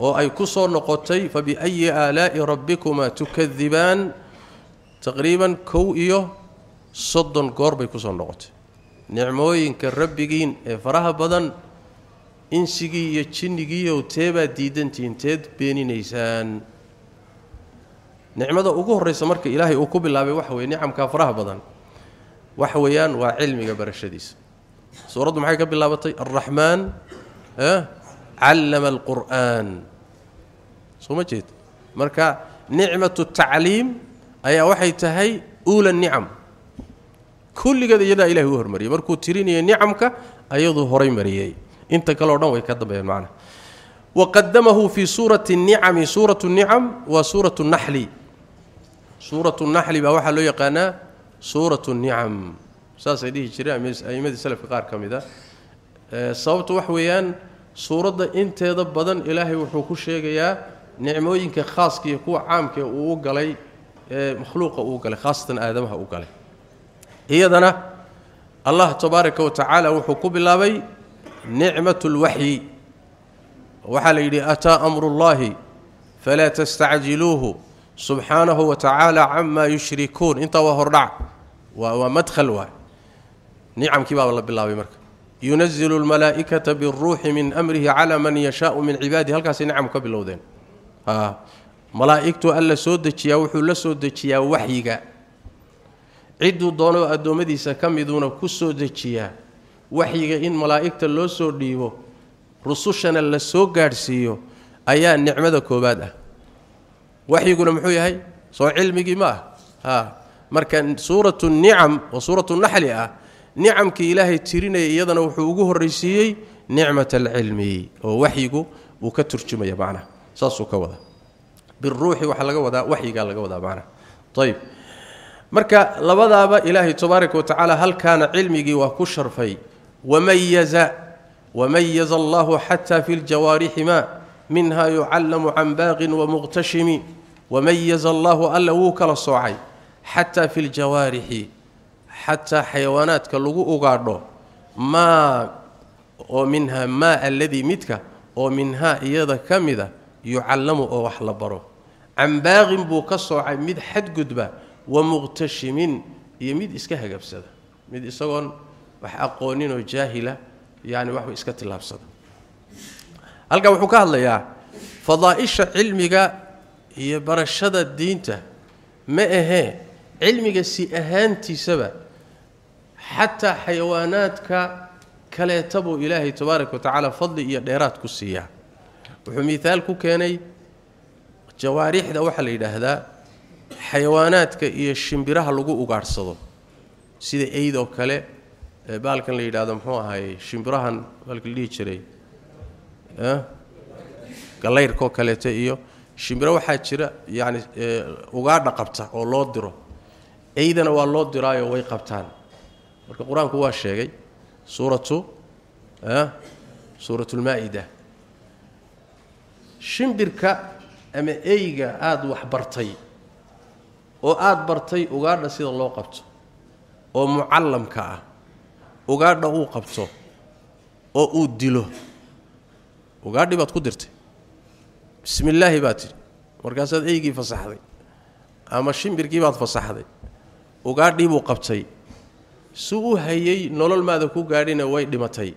oo ay ku soo noqotay fa biayi aalaa'i rabbikumaa tukadibaan taqriiban kow iyo soddon goor bay ku soo noqotay nicmooyinka rabbigiin ee faraha badan insigii iyo jinnigiiyow teebaad diidantihiin teed beeninaysaan nicmada ugu horraysa marka ilaahay uu ku bilaabay waxa weye nicamkaa faraha badan waxa weeyaan waa cilmiga barashadiisa suuraddu maxay ka bilaabatay alraxmaan callama alqur'aan soo ma jeed marka nicmatu tacliim ayaa waxay tahay uula nicam kulligeed iyadaa ilahay u hormariyey markuu tirinayay nicamka ayaduu horay mariyey انت كلو دون وي كدب بمعنى. وقدمه في سورة النعم سورة النعم وسورة النحل. سورة النحل بها واحد لو يقانا سورة النعم. ساس ايدي جيري امس ايمد سلف قار كميده آه، صوت وحويان سورة انتهد بدن إلهي وحو كو شيغيا نعموينك خاصكي كو عامك أو غلي آه، مخلوقه أو غلي خاصة آدمها أو غلي ايدنا الله تبارك وتعالى وحو كو بلاوي نعمة الوحي. وحل يدي أتى أمر الله فلا تستعجلوه. سبحانه وتعالى عما يشركون. إنت وهرع ومدخل واحد نعم كباب الله بالله بمرك. ينزل الملائكة بالروح من أمره على من يشاء من عباده. هل كاس نعم كبلودين ها ملائكته الله سودجيا آه. و هو لا سودجيا وحيغا عيد دونو ادمديسا كميدونا كسودجيا waxyiga in malaa'igta loo soo dhiibo rusushana la soo gaadhsiiyo ayaa nicmada koowaad ah waxyiguna muxuu yahay soo cilmigii ma ah marka suuratu nicam oo suuratu naxli ah nicamkii ilaahay tirinaya iyadana wuxuu ugu horraysiiyey nicmat alcilmi oo waxyigu uu ka turjumaya macnaha saasuu ka wada biruuxi waxaa laga wadaa waxyigaa laga wadaa macnaha ayb marka labadaaba ilaahay tabaaraka wa tacaala halkaana cilmigii waa ku sharfay وميز وميز الله حتى في الجوارح ما منها يعلم عن باغ ومغتشم وميز الله الوك الصعي حتى في الجوارح حتى حيوانات كلو اوغادو ما ومنها ما الذي متك ومنها ايده كميده يعلم أو وخ عن باغ بوك الصعي مد حد قدبه ومغتشم يمد اسكه غبسده مد اسغون yani waxba iska tillaabsada halkan wuxuu ka hadlayaa fadaa'isha cilmiga iyo barashada diinta ma ahee cilmiga si ahaantiisaba xataa xayawaanaadka kaleeta buu ilaahay tabaaraka wa tacaala fadli iyo dheeraad ku siiyaa wuxuu miaal ku keenay jawaarixda waxaa la yidhaahdaa xayawaanaadka iyo shimbiraha lagu ugaadhsado sida eydoo kale baalkan la yidhaahdo muxuu ahaayey shimbirahan baalka la dhihi jiray gallayrkoo kaleeta iyo shimbiro waxaa jira yacni ugaadha qabta oo loo diro. Eydana waa loo diraayo way qabtaan. Marka qur'aanku waa sheegay suuratu suuratulmaa-ida shimbirka ama eyga aada wax bartay oo aada bartay ugaadha sida loo qabto oo mucallamka ah ugaadha uu qabto oo uu dilo ugaadhii baad ku dirtay bismi illaahi baad tidhi markaasaad eygii fasaxday ama shimbirkii baad fasaxday ugaadhii buu qabtay si u hayay nolol maada ku gaadhina way dhimatay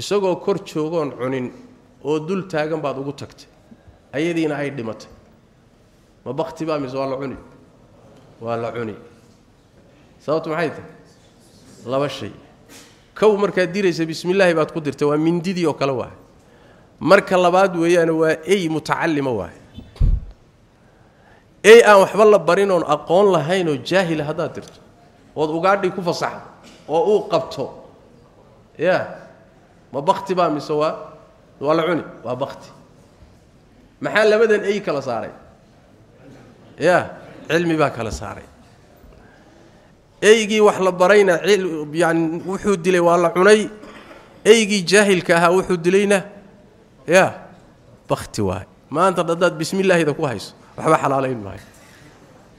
isagoo kor joogoon cunin oo dul taagan baad ugu tagtay ayadiina ay dhimatay ma bakti baa mise waa la cuni waa maxay tahay laba shay. Kow markaad diraysa bismi illaahi baad ku dirtay waa mindidii oo kale waay marka labaad weeyaane waa ey mutacallima waay ey aan waxba la barin oon aqoon lahaynoo jaahila haddaad dirto. Ood ugaadhii ku fasaxdo oo uu qabto. Ya ma bakti baa mise waa waa la cuni waa bakti maxaa labadan ey kala saaray? Ya cilmi baa kala saaray eygii wax la barayna yani wuxuu dilay waa la cunay eygii jaahilka ahaa wuxuu dilayna ya bakti waay maanta haddaad bismi illaahida ku hayso waxba xalaalayn maayo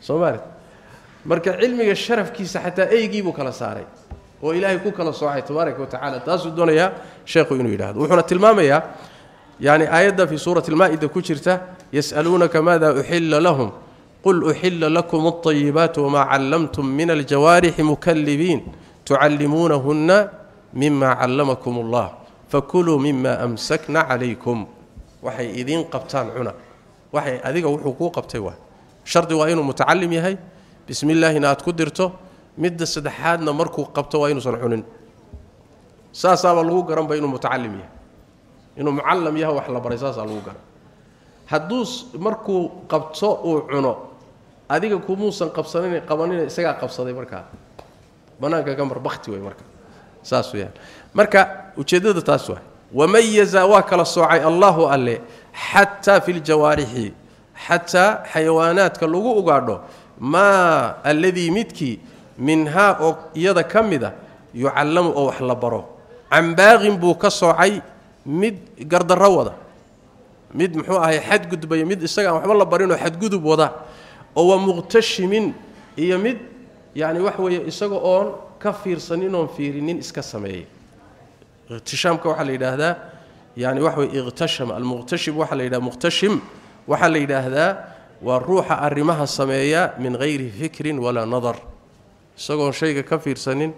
soo maalit marka cilmiga sharafkiisa xataa eygiibuu kala saaray oo ilaahay ku kala soocay tabaaraka wa tacala taasuu doonayaa sheekhu inuu yidhahdo wuxuuna tilmaamayaa yani aayadda fii suurati almaa'ida ku jirta yas'aluunaka maada uxilla lahum قل احل لكم الطيبات وما علمتم من الجوارح مكلبين تعلمونهن مما علمكم الله فكلوا مما امسكنا عليكم وحي اذين قبطان عنا وحي اديق و حقوق قبتي وا شرط وا انه متعلم يحي بسم الله هنا اد قدرته مد سدحادنا مركو قبطه وا انه ساسا لوو غرم با انه متعلم يحي انه معلم يحي وحلا بريساسا لوو غرم حدوس مركو قبطه أو adiga kumuusan qabsanin qabanina isagaa qabsaday markaa. Bannaanka ka mar bakti wey marka saas weyaan marka ujeeddada taas waa wamayaza waa kala soocay allahu alle xataa fi ljawaarixi xataa xayawaanaadka lagu ugaadho maa alladii midkii minhaa oo iyada ka mid a yucallamu oo wax la baro. Can baaqin buu ka soocay mid gardarro wada. Mid muxuu ahay xadgudbaya mid isaga aan waxba la barinoo xadgudub wada oo waa muqtashimin iyo mid yacni wax weeye isaga oon ka fiirsanin oon fiirinin iska sameeyay iqtishaamka waxaa la yidhaahdaa yani waxa weye iqtashama almuqtashim waxaa la yidhaha muqtashim waxaa la yidhaahdaa waa ruuxa arrimaha sameeya min hayri fikrin walaa nadar isagoon shayga ka fiirsanin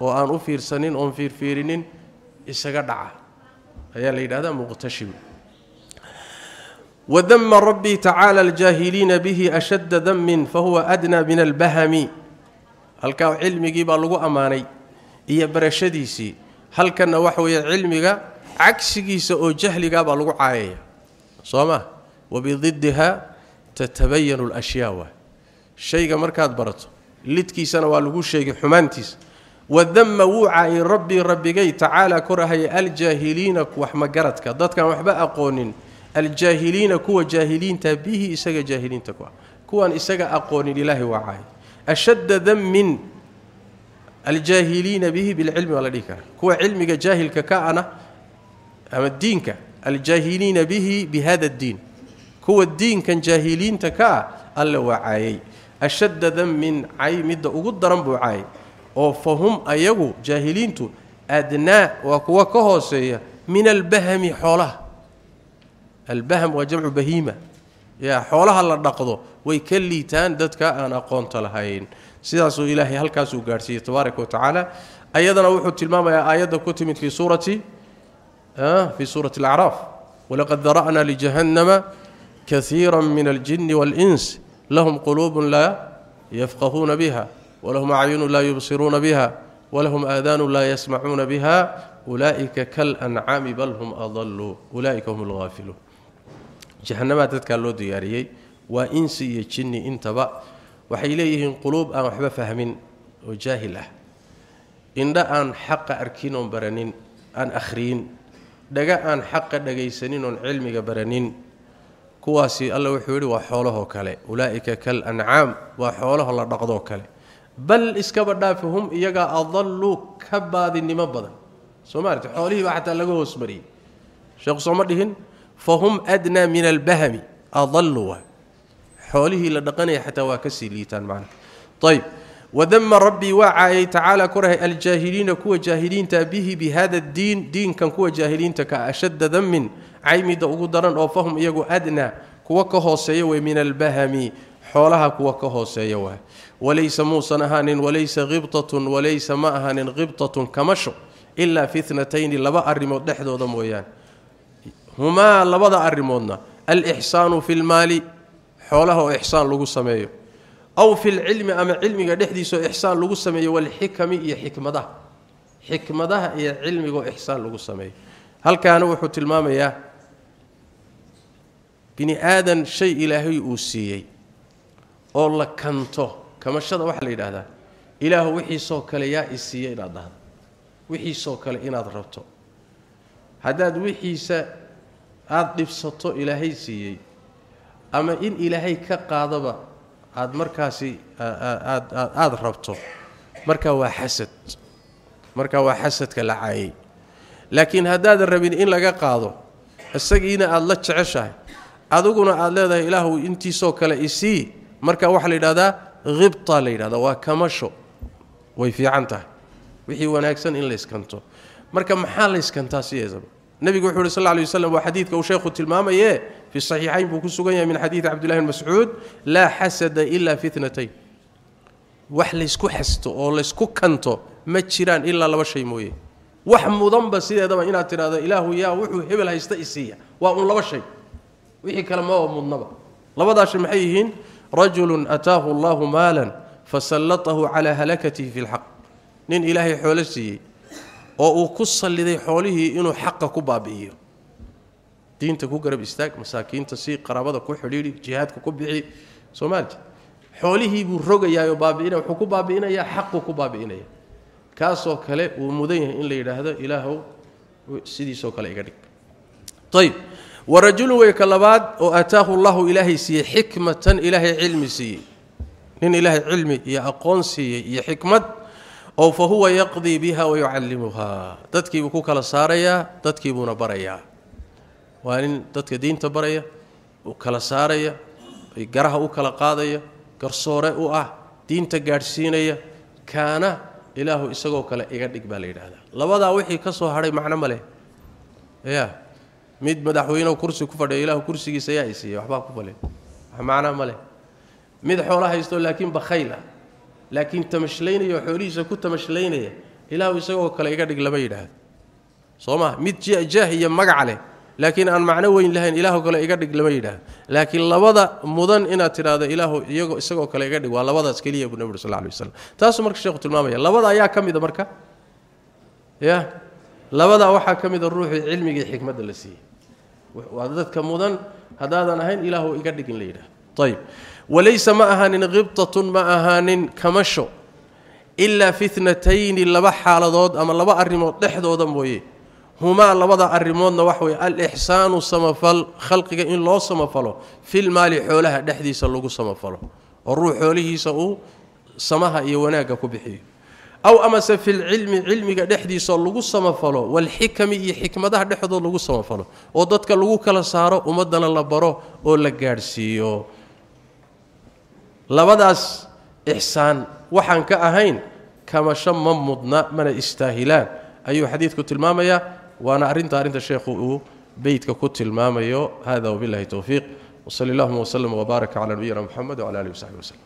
oo aan u fiirsanin oon fiirfiirinin isaga dhaca ayaa la yidhahdaa muqtashim wadama rabbii tacaala aljaahiliina bihi ashadda damin fahuwa adnaa min albahami halkaa cilmigii baa lagu ammaanay iyo barashadiisii halkanna waxa weeye cilmiga cagsigiisa oo jahligaa baa lagu caayaya soo ma wabididdiha tatabayanu alashyaa waa shayga markaad barato lidkiisana waa lagu sheegay xumaantiisa wadama wuu caayay rabbii rabbigay tacaala korahaya aljaahiliina waxmagaradka dadkaan waxba aqoonin الجاهلين كو جاهلين تبيه اسغا جاهلين تكو كوان اسغا اقون الله وعاي. أشد ذم من الجاهلين به بالعلم ولا ديك كو علم جاهل ككانا ام الدينك. الجاهلين به بهذا الدين. كو الدين كان جاهلين تكا الله وعاي. أشد ذم من عي مد أو درن بو عاي. أو فهم أيغو جاهلين تو ادنا وكو كهوسية من البهم حوله. البهم وجمع بهيمة. يا حولها الله نقضه وي كليتان ددك أنا قنت لهين سداسو إلهي هل كاسو غارسيه تبارك وتعالى. ايدنا و هو يا آيات كتمت في سورة آه في سورة الأعراف. ولقد ذرأنا لجهنم كثيرا من الجن والإنس. لهم قلوب لا يفقهون بها ولهم أعين لا يبصرون بها ولهم آذان لا يسمعون بها. أولئك كالأنعام بل هم أضل. أولئك هم الغافلون. Jahanamaa dadkaa loo diyaariyey waa insi iyo jinni intaba waxay leeyihiin quluub aan waxba fahmin oo jaahil ah indha aan xaqa arkin oon baranin aan akhriyin dhaga aan xaqa dhagaysanin oon cilmiga baranin kuwaasi alla wuxuu yidhi waa xoolahoo kale ulaa'ika kal ancaam waa xoolaho la dhaqdoo kale bal iskaba dhaafi hum iyagaa adalluu ka baadinimo badan soo maarata xoolihii baa xataa laga hoosmariyey sheekhu sooma فهم أدنى من البهم أضلوا. حوله لدقني حتى واكسي ليتان معنا. طيب وذم ربي وعاي تعالى كره الجاهلين كو جاهلين تابه بهذا الدين دين كان كو جاهلين تك أشد ذم. من عيم دوغ درن أو فهم ايغو أدنى. كو كهوسيه سيوى من البهم. حولها كو كهوسيه سيوى وليس موسى نهان وليس غبطة وليس ماهان غبطة كمشو. إلا في اثنتين لبا أرمو دحدو دمويان. Humaa labada arrimoodna alixsaanu fi lmaali xoolaha oo ixsaan lagu sameeyo aw fi lcilmi ama cilmiga dhexdiisaoo ixsaan lagu sameeyo walxikami iyo xikmadaha xikmadaha iyo cilmigaoo ixsaan lagu sameeyo. Halkaana wuxuu tilmaamayaa bini aadan shay ilaahay uu siiyey oo la kanto. Kamashada waxaa la yidhaahdaa ilaahu wixiisoo kale yaa i siiya inaad dhahdo wixiisoo kale inaad rabto. Haddaad wixiisa aada dhibsato ilaahay siiyey ama in ilaahay ka qaadaba aad markaasi aad aada rabto markaa waa xasad markaa waa xasadka la caayay laakiin haddaadan rabin in laga qaado isagiina aada la jeceshahay adiguna aada leedahay ilaahu intiisoo kale isii marka waxaa la yidhahdaa khibta la yidhahdaa waa kamasho way fiican tahay wixii wanaagsan in layskanto marka maxaa layskantaa sideedaba nebigu wuxu uhi sal lay waslam waa xadiidka uu sheekhu tilmaamaye fi saxiixayn buu ku sugan yahay min xadiidi cabdillahi bn mascuud laa xasada ila fitnatayn wax laysku xasto oo laysku kanto ma jiraan ilaa laba shay mooye wax mudanba sideedaba inaad tidhahdo ilaahu yaa wuxuu hebel haysta isiiya waa un laba shay wixii kale maba mudnaba labadaa shay maxay yihiin rajulun ataahu allahu maalan fasallatahu calaa halakatihi fi lxaq nin ilaahay xoolo siiyey oo uu ku salliday xoolihii inuu xaqa ku baabi'iyo. Diinta ku garab istaag masaakiinta si qaraabada ku xidhiidhi jihaadka ku bixi soomaali xoolihii buu rogayaa oo baabi'inaya wuxuu ku baabi'inayaa xaquu ku baabi'inaya kaasoo kale uu mudan yahay in la yidhaahdo ilaahow sidiisoo kale iga dhig. Ayb warajulun wey ka labaad oo aataahu llahu ilaahay siiyey xikmatan ilaahay cilmi siiyey. Nin ilaahay cilmi iyo aqoon siiyey iyo xikmad waa nin dadka diinta baraya u kala saaraya garaha u kala qaadaya garsoore u ah diinta gaadhsiinaya kaana ilaahu isagoo kale iga dhig baa la yidhaahdaa labadaa wixii ka soo hadhay macno ma leh ya mid madaxweynehu kursi ku fadhiya ilaahu kursigiisa ayaa isiiya waxbaa ku fale wax macnaa ma leh mid xoolo haysto laakiin bakhayl ah laakiin tamashlaynaya oo xoolihiisa ku tamashlaynaya ilaahu isagoo kale iga dhig lama yidhaahdo soo maa mid jaah iyo magaca leh laakiin aan macno weyn lahayn ilaahu kale iga dhig lama yidhaahdo laakiin labada mudan inaad tidhaahdo ilaahu iyagoo isagoo kale iga dhig waa labadaas keliya buu uri sal lla alay waslam taasuu marka sheekhu tilmaamaya labada ayaa ka mida marka ya labadaa waxaa ka mida ruuxii cilmiga iyo xikmadda la siiyey waa dadka mudan haddaadan ahayn ilaahu iga dhig in la yidhahdo ayb khibtatun ma ahaanin kamasho ilaa fitnatayni laba xaaladood ama laba arrimood dhexdooda mooye humaa labada arrimoodna wax weeye alixsaanu samafal khalqiga in loo samafalo filmaali xoolaha dhexdiisa lagu samafalo oo ruux xoolihiisa uu samaha iyo wanaagga ku bixiyo aw amase filcilmi cilmiga dhexdiisaoo lagu samafalo walxikami iyo xikmadaha dhexdood lagu samafalo oo dadka lagu kala saaro ummaddana la baro oo la gaadhsiiyo labadaas ihsaan waxan ka ahayn kama shamma من استاهلان أي حديث xadiidku tilmaamaya وأنا أرنت أرنت الشيخ بيت بيتك كتلمامه هذا وبالله توفيق وصلى الله وسلم وبارك على نبينا محمد وعلى اله وصحبه وسلم